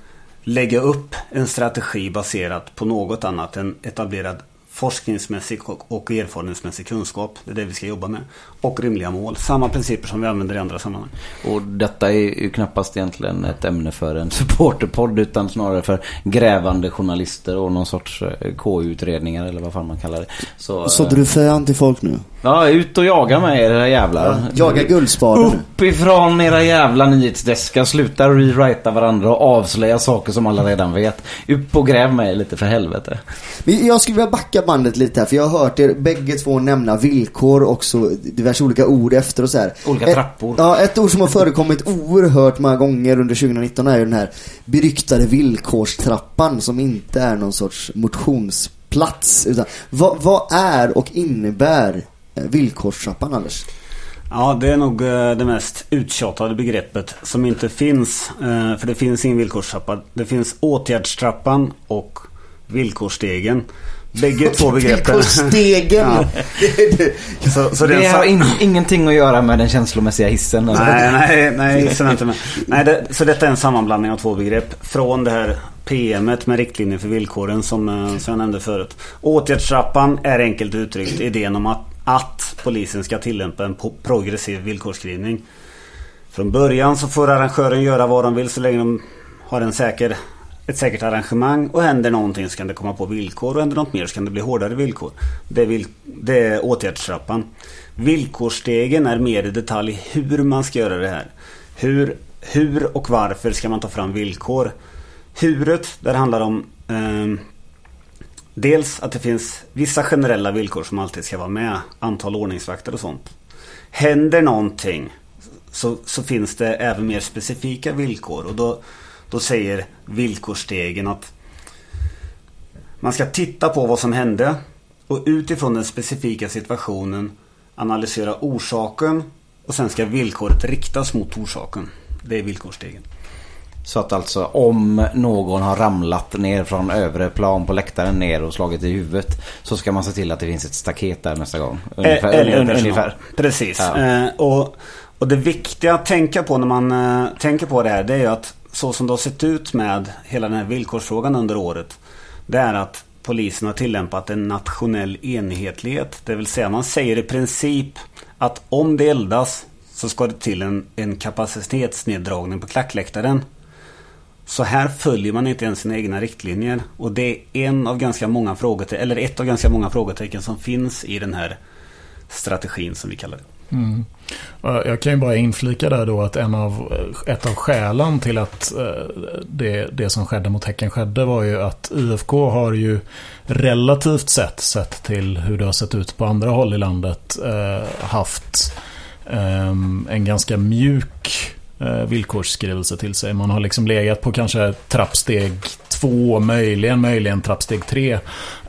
lägga upp en strategi baserat på något annat än etablerad forskningsmässig och erfarenhetsmässig kunskap. Det är det vi ska jobba med. Och rimliga mål. Samma principer som vi använder i andra sammanhang. Och detta är ju knappast egentligen ett ämne för en supporterpodd utan snarare för grävande journalister och någon sorts eh, KU-utredningar eller vad fan man kallar det. Så, eh, du fön till folk nu? Ja, ut och jaga med era jävlar. Jaga guldspaden. Uppifrån era jävla nyhetsdeskar. Sluta rewrita varandra och avslöja saker som alla redan vet. Upp och gräv mig lite för helvete. Men jag skulle vilja backa bandet lite här för jag har hört er bägge två nämna villkor och så diverse olika ord efter och så här. Olika Ett- trappor. Ja, ett ord som har förekommit oerhört många gånger under 2019 är ju den här beryktade villkorstrappan som inte är någon sorts motionsplats. Utan, vad, vad är och innebär villkorstrappan Anders? Ja, det är nog eh, det mest uttjatade begreppet som inte finns. eh, För det finns ingen villkorstrappa. Det finns åtgärdstrappan och villkorsstegen. Bägge två begreppen. Villkorsstegen! Ja. Så, så det är Det har in, ingenting att göra med den känslomässiga hissen. Eller? Nej, nej, nej, så inte med. nej det, så detta är en sammanblandning av två begrepp. Från det här PMet med riktlinjer för villkoren som, eh, som jag nämnde förut. Åtgärdstrappan är enkelt uttryckt idén om att, att polisen ska tillämpa en progressiv villkorsskrivning. Från början så får arrangören göra vad de vill så länge de har en säker, ett säkert arrangemang och händer någonting så kan det komma på villkor och händer något mer så kan det bli hårdare villkor. Det är, vill, det är åtgärdstrappan. Villkorsstegen är mer i detalj hur man ska göra det här. Hur, hur och varför ska man ta fram villkor? Huret, där handlar det om eh, Dels att det finns vissa generella villkor som alltid ska vara med. Antal ordningsvakter och sånt. Händer någonting så, så finns det även mer specifika villkor. Och då, då säger villkorsstegen att man ska titta på vad som hände och utifrån den specifika situationen analysera orsaken och sen ska villkoret riktas mot orsaken. Det är villkorsstegen. Så att alltså om någon har ramlat ner från övre plan på läktaren ner och slagit i huvudet så ska man se till att det finns ett staket där nästa gång. Ungefär. Eh, eller un, personal. ungefär. Precis. Ja. Eh, och, och det viktiga att tänka på när man eh, tänker på det här det är ju att så som det har sett ut med hela den här villkorsfrågan under året. Det är att polisen har tillämpat en nationell enhetlighet. Det vill säga man säger i princip att om det eldas så ska det till en, en kapacitetsneddragning på klackläktaren. Så här följer man inte ens sina egna riktlinjer. Och det är en av ganska många frågetecken, eller ett av ganska många frågetecken som finns i den här strategin som vi kallar det. Mm. Jag kan ju bara inflika där då att en av, ett av skälen till att eh, det, det som skedde mot Häcken skedde var ju att IFK har ju relativt sett, sett till hur det har sett ut på andra håll i landet, eh, haft ehm, en ganska mjuk Eh, villkorsskrivelse till sig. Man har liksom legat på kanske trappsteg två, möjligen, möjligen trappsteg tre.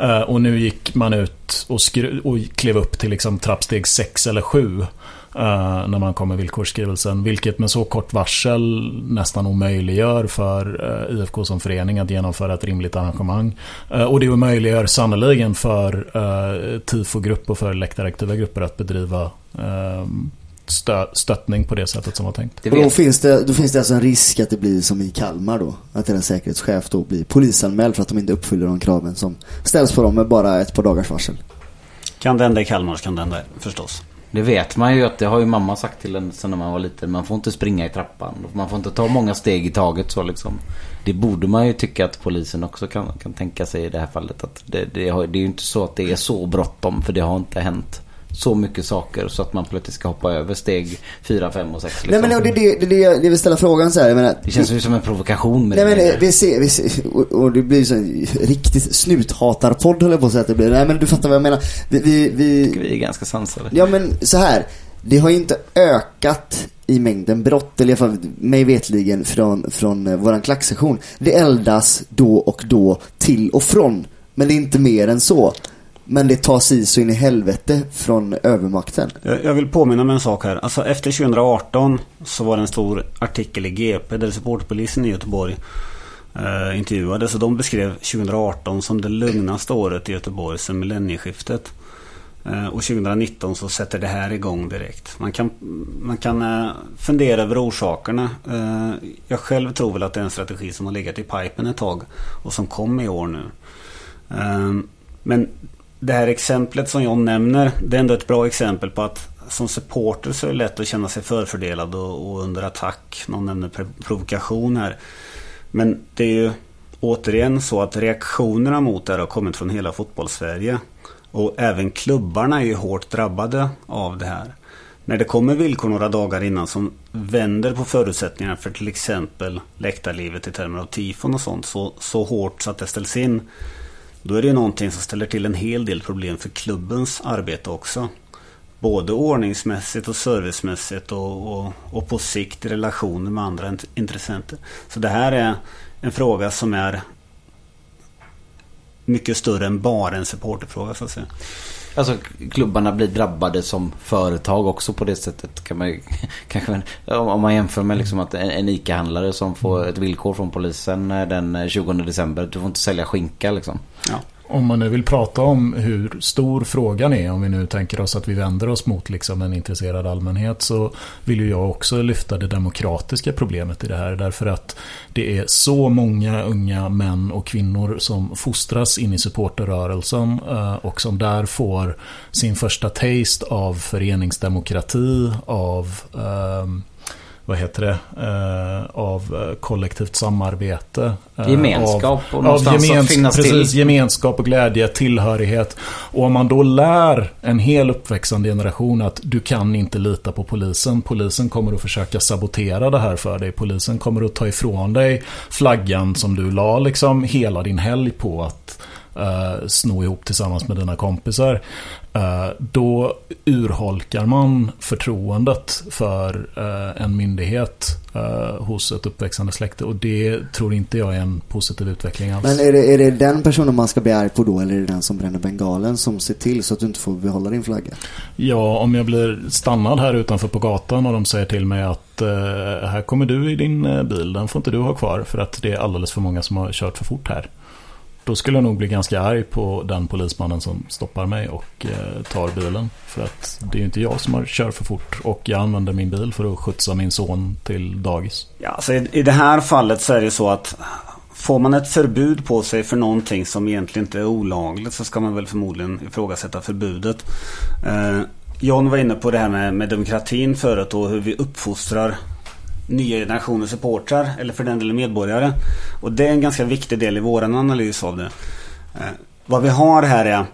Eh, och nu gick man ut och, skru- och klev upp till liksom trappsteg sex eller sju. Eh, när man kom med villkorsskrivelsen. Vilket med så kort varsel nästan omöjliggör för IFK som förening att genomföra ett rimligt arrangemang. Och det omöjliggör sannoliken för uh, tifogrupp och för läktaraktiva grupper att bedriva stö- stöttning på det sättet som var tänkt. Det Och då finns, det, då finns det alltså en risk att det blir som i Kalmar då. Att deras säkerhetschef då blir polisanmäld för att de inte uppfyller de kraven som ställs på dem med bara ett par dagars varsel. Kan det hända i Kalmar kan det hända förstås. Det vet man ju att det har ju mamma sagt till en sen när man var liten. Man får inte springa i trappan. Man får inte ta många steg i taget så liksom. Det borde man ju tycka att polisen också kan, kan tänka sig i det här fallet. Att det, det, har, det är ju inte så att det är så bråttom för det har inte hänt så mycket saker så att man plötsligt ska hoppa över steg 4, 5 och 6. Liksom. Nej men det är det, det, det jag vill ställa frågan så här. Jag menar, Det känns ju som en provokation med Nej men det. eh, vi ser, vi ser och, och det blir så en riktigt snuthatarpodd höll jag på att säga att det blir. Nej men du fattar vad jag menar. Vi, vi, vi, Vi är ganska sansade. ja men så här. Det har ju inte ökat i mängden brott, eller i alla fall mig vetligen från, från eh, våran klacksession. Det eldas då och då till och från. Men det är inte mer än så. Men det tas i så in i helvete från övermakten. Jag jag vill påminna om en sak här. Alltså efter 2018 så var det en stor artikel i GP där supportpolisen i Göteborg eh, intervjuades. Så de beskrev 2018 som det lugnaste året i Göteborg sedan millennieskiftet. Eh, och 2019 så sätter det här igång direkt. Man kan, man kan eh, fundera över orsakerna. Eh, jag själv tror väl att det är en strategi som har legat i pipen ett tag och som kom i år nu. Eh, men det här exemplet som John nämner, det är ändå ett bra exempel på att som supporter så är det lätt att känna sig förfördelad och, och under attack. Någon nämner provokation här. Men det är ju återigen så att reaktionerna mot det här har kommit från hela fotbollssverige. Och även klubbarna är ju hårt drabbade av det här. När det kommer villkor några dagar innan som vänder på förutsättningarna för till exempel läktarlivet i termer av tifon och sånt så, så hårt så att det ställs in. Då är det ju någonting som ställer till en hel del problem för klubbens arbete också. Både ordningsmässigt och servicemässigt och, och, och på sikt i relationer med andra intressenter. Så det här är en fråga som är mycket större än bara en supporterfråga så att säga. Alltså klubbarna blir drabbade som företag också på det sättet. Kan man, kanske, om man jämför med liksom att en, ICA-handlare som får ett villkor från polisen eh, den 20 december. Du får inte sälja skinka liksom. Ja. Om man nu vill prata om hur stor frågan är, om vi nu tänker oss att vi vänder oss mot liksom en intresserad allmänhet, så vill ju jag också lyfta det demokratiska problemet i det här. Därför att det är så många unga män och kvinnor som fostras in i supporterrörelsen eh, och som där får sin första taste av föreningsdemokrati, av ehm, vad heter det, eh, av eh, kollektivt samarbete. eh, Gemenskap av, och av någonstans att finnas precis, till. gemenskap och glädje, tillhörighet. Och om man då lär en hel uppväxande generation att du kan inte lita på polisen. Polisen kommer att försöka sabotera det här för dig. Polisen kommer att ta ifrån dig flaggan som du la liksom hela din helg på att uh, sno ihop tillsammans med dina kompisar. Eh, då urholkar man förtroendet för eh, en myndighet eh, hos ett uppväxande släkte. Och det tror inte jag är en positiv utveckling alls. Men är det, är det den personen man ska bli arg på då eller är det den som bränner bengalen som ser till så att du inte får behålla din flagga? Ja, om jag blir stannad här utanför på gatan och de säger till mig att eh, här kommer du i din eh, bil, den får inte du ha kvar för att det är alldeles för många som har kört för fort här. Då skulle jag nog bli ganska arg på den polismannen som stoppar mig och eh, tar bilen. För att det är ju inte jag som har kört för fort och jag använder min bil för att skjutsa min son till dagis. Ja, så i, I det här fallet så är det så att Får man ett förbud på sig för någonting som egentligen inte är olagligt så ska man väl förmodligen ifrågasätta förbudet. Eh, John var inne på det här med, med demokratin förut och hur vi uppfostrar nya generationer supportrar eller för den delen medborgare. Och det är en ganska viktig del i våran analys av det. Eh, vad vi har här är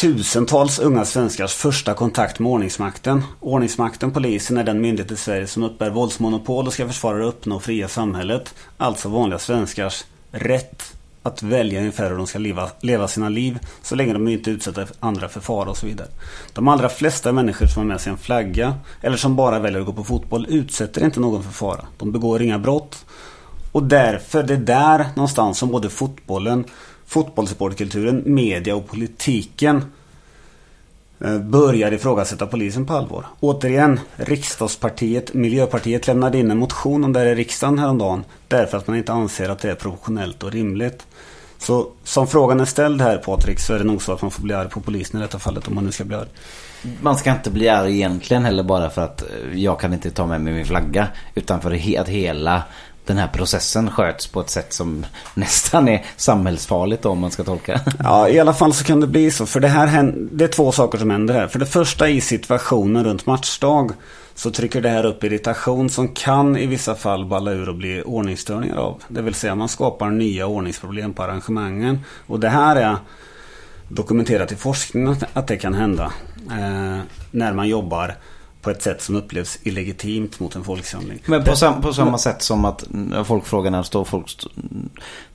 tusentals unga svenskars första kontakt med ordningsmakten. Ordningsmakten, polisen, är den myndighet i Sverige som uppbär våldsmonopol och ska försvara det öppna och fria samhället. Alltså vanliga svenskars rätt att välja ungefär hur de ska leva, leva sina liv så länge de inte utsätter andra för fara och så vidare. De allra flesta människor som har med sig en flagga eller som bara väljer att gå på fotboll utsätter inte någon för fara. De begår inga brott. Och därför, det är där någonstans som både fotbollen, fotbollssupportkulturen, media och politiken Eh, börjar ifrågasätta polisen på allvar. Återigen, riksdagspartiet, Miljöpartiet lämnade in en motion om det här i riksdagen häromdagen därför att man inte anser att det är proportionellt och rimligt. Så som frågan är ställd här Patrik så är det nog så att man får bli arg på polisen i detta fallet om man nu ska bli arg. Man ska inte bli arg egentligen heller bara för att eh, jag kan inte ta med mig min flagga. Utan för att hela den här processen sköts på ett sätt som nästan är samhällsfarligt då, om man ska tolka. Ja, i alla fall så kan det bli så. För det här händer, det är två saker som händer här. För det första i situationen runt matchdag så trycker det här upp irritation som kan i vissa fall balla ur och bli ordningsstörningar av. Det vill säga man skapar nya ordningsproblem på arrangemangen. Och det här är dokumenterat i forskningen att, att det kan hända. Eh, när man jobbar på ett sätt som upplevs illegitimt mot en folksamling. Men på, sam, på samma sätt som att folk frågar när det står folk st-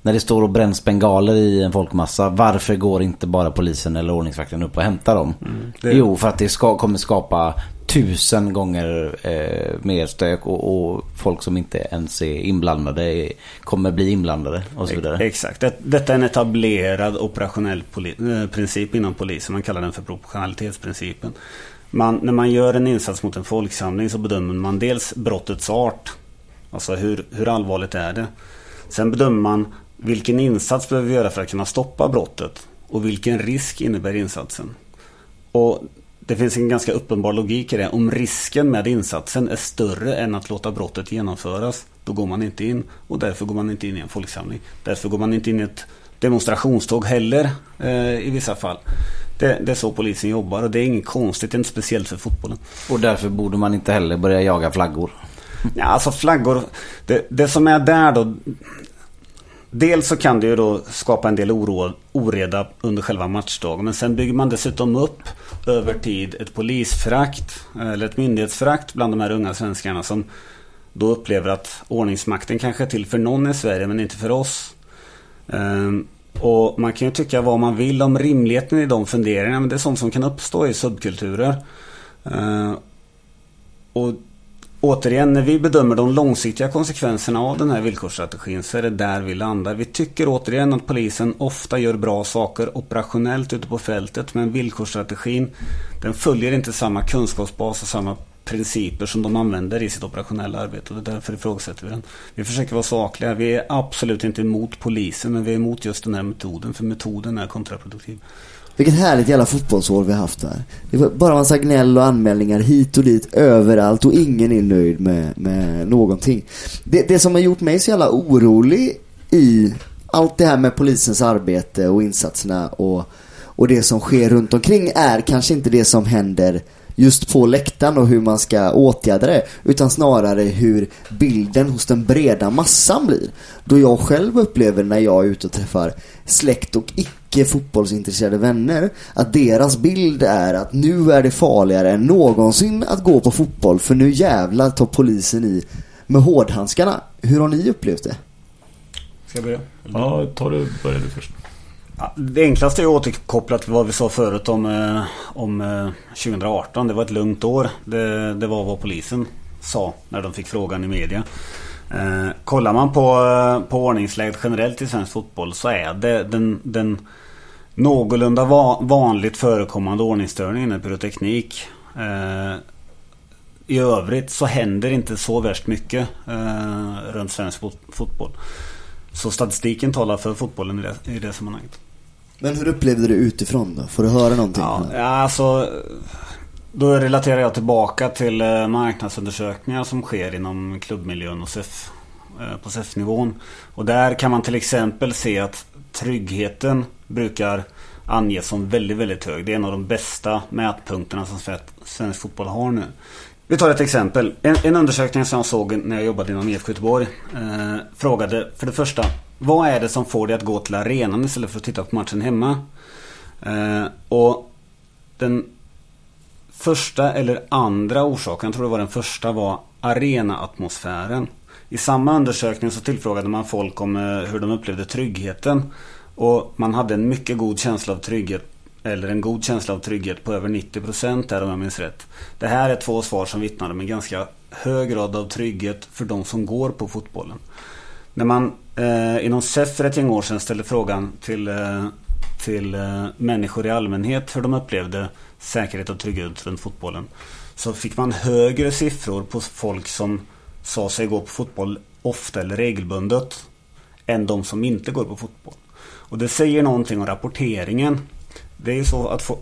när det står och bränns bengaler i en folkmassa. Varför går inte bara polisen eller ordningsvakten upp och hämtar dem? det- Jo, för att det ska, kommer skapa tusen gånger eh, mer stök och, och folk som inte ens är inblandade är, kommer bli inblandade och så vidare. Exakt. Det, detta är en etablerad operationell eh, princip inom polisen. Man kallar den för proportionalitetsprincipen. Man, när man gör en insats mot en folksamling så bedömer man dels brottets art. Alltså hur, hur allvarligt är det? Sen bedömer man vilken insats behöver vi göra för att kunna stoppa brottet? Och vilken risk innebär insatsen? Och det finns en ganska uppenbar logik i det. Om risken med insatsen är större än att låta brottet genomföras, då går man inte in. Och därför går man inte in i en folksamling. Därför går man inte in i ett demonstrationståg heller eh, i vissa fall. Det, det är så polisen jobbar och det är inget konstigt, det är inte speciellt för fotbollen. Och därför borde man inte heller börja jaga flaggor. Ja, alltså flaggor. Det, det som är där då. Dels så kan det ju då skapa en del oro, oreda under själva matchdagen. Men sen bygger man dessutom upp över tid ett polisfrakt eller ett myndighetsfrakt bland de här unga svenskarna som då upplever att ordningsmakten kanske är till för någon i Sverige men inte för oss. Och man kan ju tycka vad man vill om rimligheten i de funderingarna men det är sånt som kan uppstå i subkulturer. Eh, och återigen, när vi bedömer de långsiktiga konsekvenserna av den här villkorsstrategin så är det där vi landar. Vi tycker återigen att polisen ofta gör bra saker operationellt ute på fältet men villkorsstrategin den följer inte samma kunskapsbas och samma principer som de använder i sitt operationella arbete och det är därför ifrågasätter vi den. Vi försöker vara sakliga. Vi är absolut inte emot polisen men vi är emot just den här metoden för metoden är kontraproduktiv. Vilket härligt jävla fotbollsår vi har haft här. Det var bara massa gnäll och anmälningar hit och dit, överallt och ingen är nöjd med, med någonting. Det, det som har gjort mig så jävla orolig i allt det här med polisens arbete och insatserna och, och det som sker runt omkring är kanske inte det som händer just på läktaren och hur man ska åtgärda det utan snarare hur bilden hos den breda massan blir. Då jag själv upplever när jag är ute och träffar släkt och icke fotbollsintresserade vänner att deras bild är att nu är det farligare än någonsin att gå på fotboll för nu jävlar tar polisen i med hårdhandskarna. Hur har ni upplevt det? Ska jag börja? Ja, ta du, börja du först. Det enklaste är att återkoppla till vad vi sa förut om, eh, om eh, 2018. Det var ett lugnt år. Det, det var vad polisen sa när de fick frågan i media. Eh, kollar man på, eh, på ordningsläget generellt i svensk fotboll så är det den, den någorlunda va, vanligt förekommande ordningsstörningen, pyroteknik. Eh, I övrigt så händer inte så värst mycket eh, runt svensk fot, fotboll. Så statistiken talar för fotbollen i det, i det sammanhanget. Men hur upplevde du utifrån då? Får du höra någonting? Ja, ja, alltså Då relaterar jag tillbaka till eh, marknadsundersökningar som sker inom klubbmiljön och SEF, eh, på SEF-nivån. Och där kan man till exempel se att tryggheten brukar anges som väldigt, väldigt hög. Det är en av de bästa mätpunkterna som svensk fotboll har nu. Vi tar ett exempel. En, en undersökning som jag såg när jag jobbade inom IFK Göteborg eh, frågade för det första Vad är det som får dig att gå till arenan istället för att titta på matchen hemma? Eh, och den första eller andra orsaken, jag tror det var den första, var arenaatmosfären. I samma undersökning så tillfrågade man folk om eh, hur de upplevde tryggheten. Och man hade en mycket god känsla av trygghet eller en god känsla av trygghet på över 90 procent där om jag minns rätt. Det här är två svar som vittnar om en ganska hög grad av trygghet för de som går på fotbollen. När man eh, inom SEF för ett gäng år sedan ställde frågan till, eh, till eh, människor i allmänhet hur de upplevde säkerhet och trygghet runt fotbollen. Så fick man högre siffror på folk som sa sig gå på fotboll ofta eller regelbundet än de som inte går på fotboll. Och det säger någonting om rapporteringen. Det är ju så att få,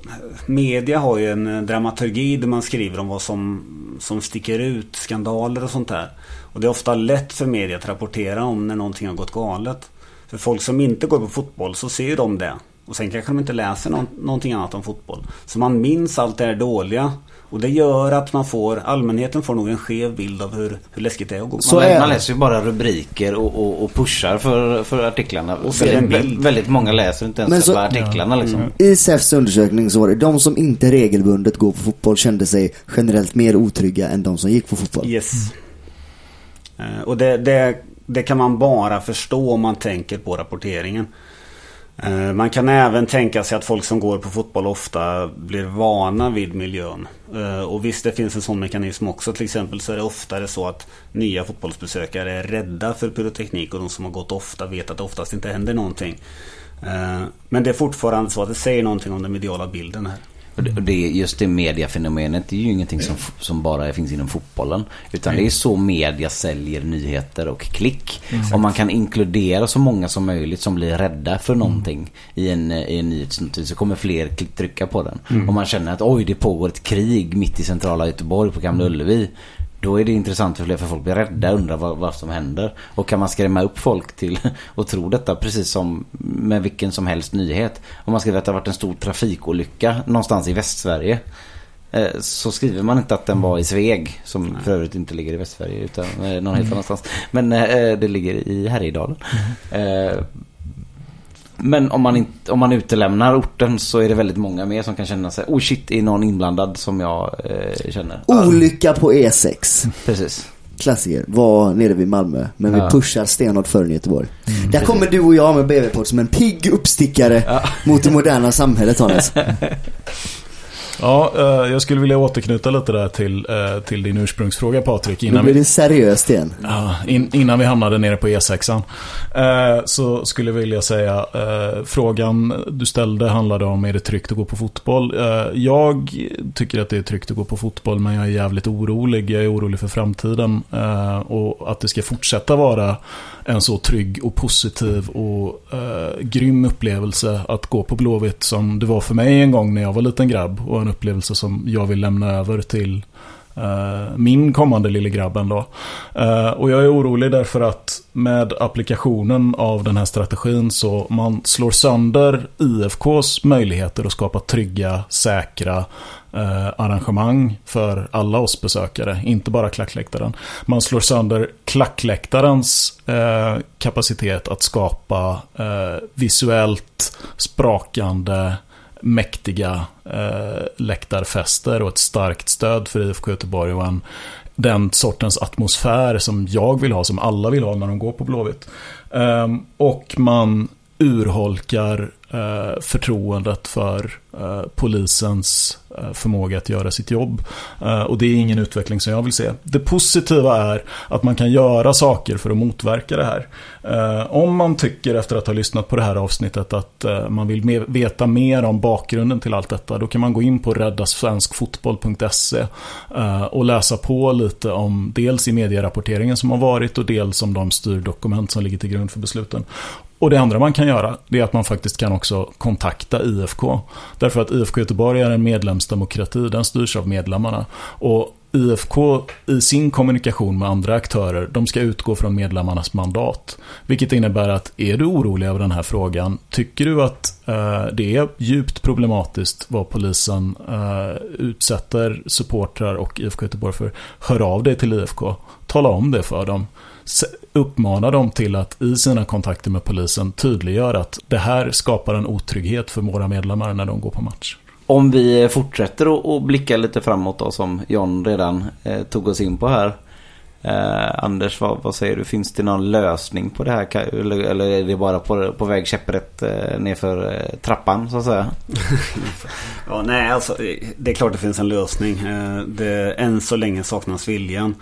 media har ju en eh, dramaturgi där man skriver om vad som, som sticker ut, skandaler och sånt där. Och det är ofta lätt för media att rapportera om när någonting har gått galet. För folk som inte går på fotboll så ser ju de det. Och sen kanske de inte läser någon, någonting annat om fotboll. Så man minns allt det här dåliga. Och det gör att man får, allmänheten får nog en skev bild av hur, hur läskigt det är att gå. Så man, är man läser ju bara rubriker och, och, och pushar för, för artiklarna. Och ser en väldigt, bild. väldigt många läser inte ens Men så- artiklarna liksom. I SEFs undersökning så var det de som inte regelbundet går på fotboll kände sig generellt mer otrygga än de som gick på fotboll. Yes. Eh, Och det, det, det kan man bara förstå om man tänker på rapporteringen. Eh, man kan även tänka sig att folk som går på fotboll ofta blir vana vid miljön. Eh, och visst, det finns en sån mekanism också. Till exempel så är det oftare så att nya fotbollsbesökare är rädda för pyroteknik och de som har gått ofta vet att det oftast inte händer någonting. Eh, men det är fortfarande så att det säger någonting om den mediala bilden här. Och det, just det mediafenomenet det är ju ingenting som, som bara finns inom fotbollen. Utan det är så media säljer nyheter och klick. Om man kan inkludera så många som möjligt som blir rädda för någonting i en, i en nyhetsnotis så kommer fler trycka på den. Om man känner att oj det pågår ett krig mitt i centrala Göteborg på Gamla Ullevi. Då är det intressant för fler för folk blir rädda och undrar vad, vad som händer. Och kan man skrämma upp folk till att tro detta precis som med vilken som helst nyhet. Om man skriver att det har varit en stor trafikolycka någonstans i Västsverige. eh, Så skriver man inte att den var i Sveg som för övrigt inte ligger i Västsverige utan eh, någon helt annanstans. Men eh, det ligger i Härjedalen. Eh, Men om man, inte, om man utelämnar orten så är det väldigt många mer som kan känna sig Oh shit, är någon inblandad som jag eh, känner? Olycka på E6. Precis. Klassiker. Var nere vid Malmö. Men vi Ja. pushar stenhårt för Göteborg. Där kommer du och jag med BV-podd som en pigg uppstickare mot det moderna samhället Hannes. Ja, eh, jag skulle vilja återknyta lite där till, eh, till din ursprungsfråga Patrik. Nu Innan blir vi, det seriöst igen. in, innan vi hamnade nere på E6an. Eh, så skulle jag vilja säga, frågan du ställde handlade om är det tryggt att gå på fotboll? Jag tycker att det är tryggt att gå på fotboll men jag är jävligt orolig. Jag är orolig för framtiden. Och att det ska fortsätta vara en så trygg och positiv och eh, grym upplevelse att gå på Blåvitt som det var för mig en gång när jag var liten grabb. Och en upplevelse som jag vill lämna över till eh, min kommande lille grabben då. Eh, och jag är orolig därför att med applikationen av den här strategin så man slår sönder IFKs möjligheter att skapa trygga, säkra eh, arrangemang för alla oss besökare, inte bara klackläktaren. Man slår sönder klackläktarens eh, kapacitet att skapa eh, visuellt sprakande mäktiga eh, läktarfester och ett starkt stöd för IFK Göteborg och en, den sortens atmosfär som jag vill ha, som alla vill ha när de går på Blåvitt. Ehm, och man urholkar eh, förtroendet för eh, polisens eh, förmåga att göra sitt jobb. Eh, och det är ingen utveckling som jag vill se. Det positiva är att man kan göra saker för att motverka det här. Eh, om man tycker efter att ha lyssnat på det här avsnittet att eh, man vill veta mer om bakgrunden till allt detta, då kan man gå in på räddasvenskfotboll.se och läsa på lite om dels i medierapporteringen som har varit och dels om de styrdokument som ligger till grund för besluten. Och det andra man kan göra, det är att man faktiskt kan också kontakta IFK. Därför att IFK Göteborg är en medlemsdemokrati, den styrs av medlemmarna. Och IFK i sin kommunikation med andra aktörer, de ska utgå från medlemmarnas mandat. Vilket innebär att är du orolig över den här frågan, tycker du att eh, det är djupt problematiskt vad polisen eh, utsätter supportrar och IFK Göteborg för, hör av dig till IFK. Tala om det för dem. Uppmana dem till att i sina kontakter med polisen tydliggöra att det här skapar en otrygghet för våra medlemmar när de går på match. Om vi fortsätter att- blicka lite framåt då som John redan eh, tog oss in på här. Eh, Anders, vad, vad säger du? Finns det någon lösning på det här? Eller, eller är det bara på, på väg käpprätt eh, nerför eh, trappan så att säga? Ja, nej, alltså, det är klart det finns en lösning. Eh, Det, än så länge saknas viljan.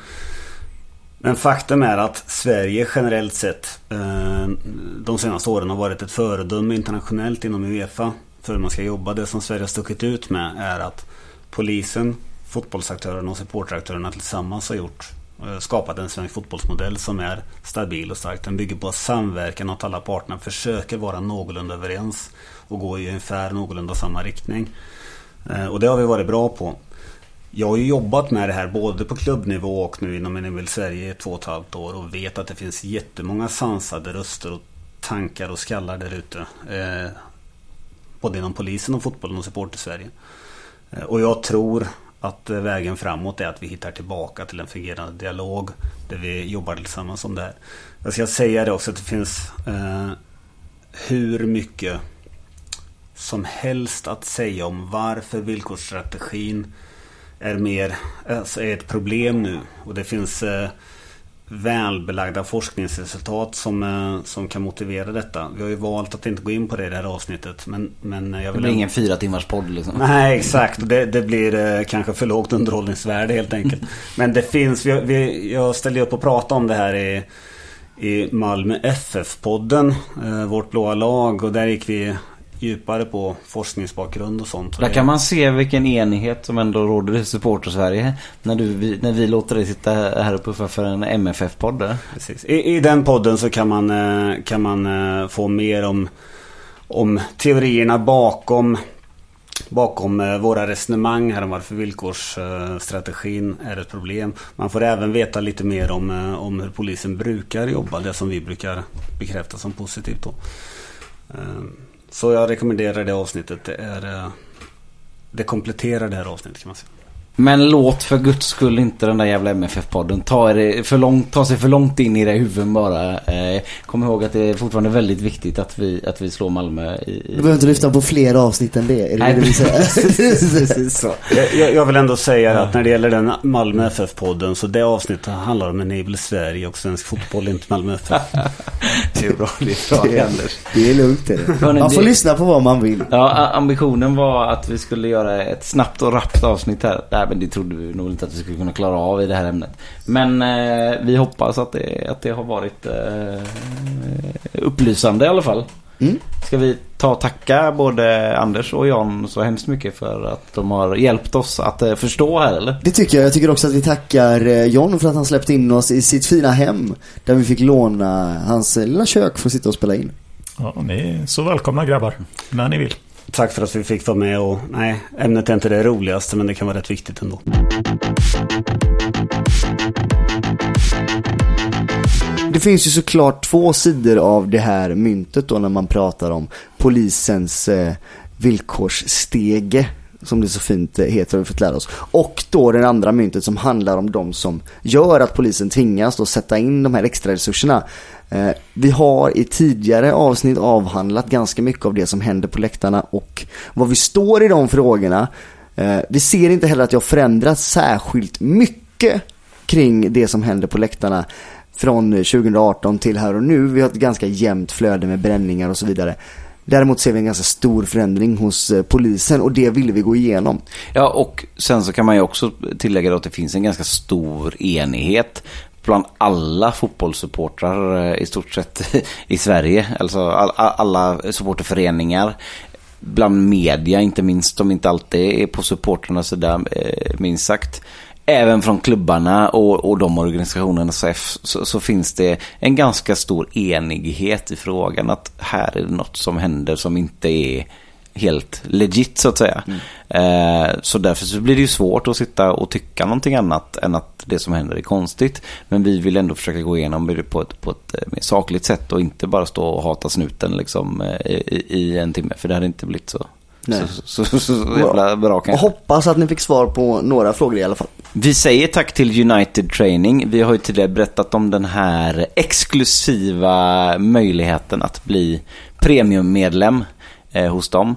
Men faktum är att Sverige generellt sett eh, de senaste åren har varit ett föredöme internationellt inom Uefa för hur man ska jobba. Det som Sverige har stuckit ut med är att polisen, fotbollsaktörerna och supporteraktörerna tillsammans har gjort eh, skapat en svensk fotbollsmodell som är stabil och stark. Den bygger på samverkan och att alla parterna försöker vara någorlunda överens och gå i ungefär någorlunda samma riktning. Eh, och det har vi varit bra på. Jag har ju jobbat med det här både på klubbnivå och nu inom NML Sverige i två och ett halvt år och vet att det finns jättemånga sansade röster och tankar och skallar där ute. Eh, både inom polisen och fotbollen och supporter-Sverige. Eh, Och jag tror att eh, vägen framåt är att vi hittar tillbaka till en fungerande dialog där vi jobbar tillsammans om det här. Jag ska säga det också att det finns eh, hur mycket som helst att säga om varför villkorsstrategin är mer alltså är ett problem nu. Och det finns eh, välbelagda forskningsresultat som, eh, som kan motivera detta. Vi har ju valt att inte gå in på det i det här avsnittet. Men, men jag Det vill blir ändå- ingen fyra timmars podd liksom. Nej, exakt. Det, det blir eh, kanske för lågt underhållningsvärde helt enkelt. Men det finns, vi, vi, jag ställde upp och pratade om det här i, i Malmö FF-podden, eh, vårt blåa lag. Och där gick vi djupare på forskningsbakgrund och sånt. Där kan man se vilken enighet som ändå råder i supporter-Sverige. När, du, när vi låter dig sitta här och puffa för en MFF-podd. I, I den podden så kan man, eh, kan man eh, få mer om, om teorierna bakom, bakom eh, våra resonemang här om varför villkorsstrategin är ett problem. Man får även veta lite mer om, om hur polisen brukar jobba, det som vi brukar bekräfta som positivt. Då. Så jag rekommenderar det avsnittet. Det, är, eh, det kompletterar det här avsnittet kan man säga. Men låt för guds skull inte den där jävla MFF-podden ta, det för långt, ta sig för långt in i era huvuden bara. Eh, kom ihåg att det är fortfarande väldigt viktigt att vi, att vi slår Malmö i... Du i... behöver inte lyfta på fler avsnitt än det. Är det Nej, det du precis så. Jag, jag, vill ändå säga att när det gäller den Malmö FF-podden så det avsnittet handlar om Enable Sverige och svensk fotboll, inte Malmö FF. Det är bra, det är bra Det är, Anders. det är lugnt det. Hörni, Man får det- lyssna på vad man vill. Ja, ambitionen var att vi skulle göra ett snabbt och rappt avsnitt här. Men det trodde vi nog inte att vi skulle kunna klara av i det här ämnet. Men eh, vi hoppas att det, att det har varit eh, upplysande i alla fall. Mm. Ska vi ta och tacka både Anders och Jan så hemskt mycket för att de har hjälpt oss att eh, förstå här eller? Det tycker jag. Jag tycker också att vi tackar eh, John för att han släppte in oss i sitt fina hem. Där vi fick låna hans eh, lilla kök för att sitta och spela in. Ja, ni är så välkomna grabbar. När ni vill. Tack för att vi fick vara med och nej, ämnet är inte det roligaste men det kan vara rätt viktigt ändå. Det finns ju såklart två sidor av det här myntet då när man pratar om polisens eh, villkorsstege. Som det så fint eh, heter har vi fått lära oss. Och då det andra myntet som handlar om de som gör att polisen tvingas då sätta in de här extra resurserna. Eh, vi har i tidigare avsnitt avhandlat ganska mycket av det som händer på läktarna och vad vi står i de frågorna. Eh, vi ser inte heller att jag förändrats särskilt mycket kring det som händer på läktarna från 2018 till här och nu. Vi har ett ganska jämnt flöde med bränningar och så vidare. Däremot ser vi en ganska stor förändring hos eh, polisen och det ville vi gå igenom. Ja, och sen så kan man ju också tillägga att det finns en ganska stor enighet bland alla fotbollssupportrar eh, i stort sett i Sverige. Alltså all, alla supporterföreningar. Bland media inte minst, De inte alltid är på supporternas sida eh, minst sagt. Även från klubbarna och, och de organisationerna så, så, så finns det en ganska stor enighet i frågan att här är det något som händer som inte är helt legit så att säga. Mm. Eh, så därför så blir det ju svårt att sitta och tycka någonting annat än att det som händer är konstigt. Men vi vill ändå försöka gå igenom det på ett, på ett eh, mer sakligt sätt och inte bara stå och hata snuten liksom eh, i, i en timme. För det hade inte blivit så, Nej. så, så, så, jävla bra kanske. hoppas att ni fick svar på några frågor i alla fall. Vi säger tack till United Training. Vi har ju tidigare berättat om den här exklusiva möjligheten att bli premiummedlem eh, hos dem.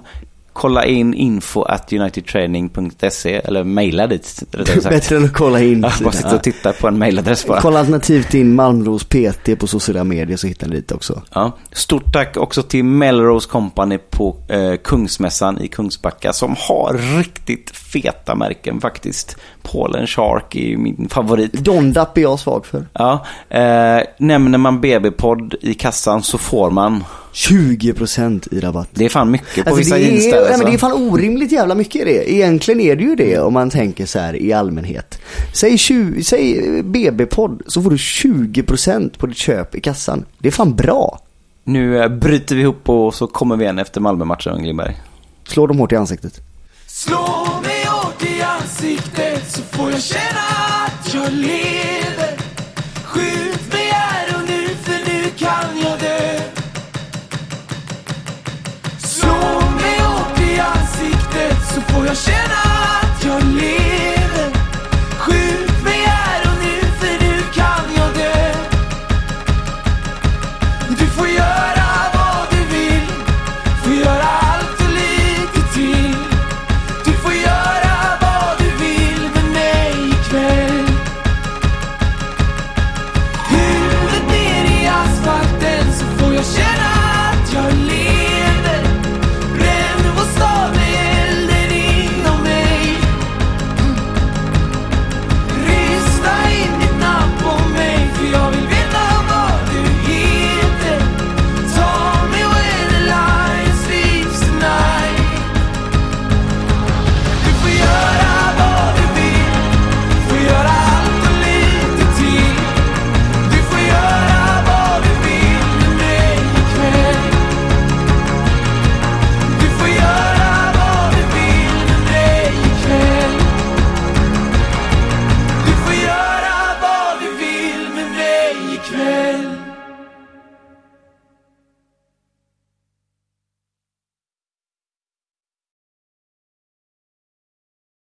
Kolla in info at unitedtraining.se eller mejla dit. Bättre än att kolla in. Ja, bara sitta och titta på en mejladress bara. Kolla alternativt in Malmros PT på sociala medier så hittar ni dit också. Ja. Stort tack också till Melrose Company på eh, Kungsmässan i Kungsbacka som har riktigt feta märken faktiskt. Polen Shark är min favorit. Dondap är jag svag för. Ja, eh, nämner man BB-podd i kassan så får man. 20% i rabatt. Det är fan mycket på Alltså vissa det, jeans är, där, nej, alltså. men det är fan orimligt jävla mycket det. Egentligen är det ju det om man tänker så här i allmänhet. Säg, 20, säg BB-podd så får du 20% på ditt köp i kassan. Det är fan bra. Nu eh, bryter vi ihop och så kommer vi igen efter Malmö-matchen, Glimberg. Slå dem hårt i ansiktet. Slå mig hårt i ansiktet så får jag känna att jag lever jag känna att jag lever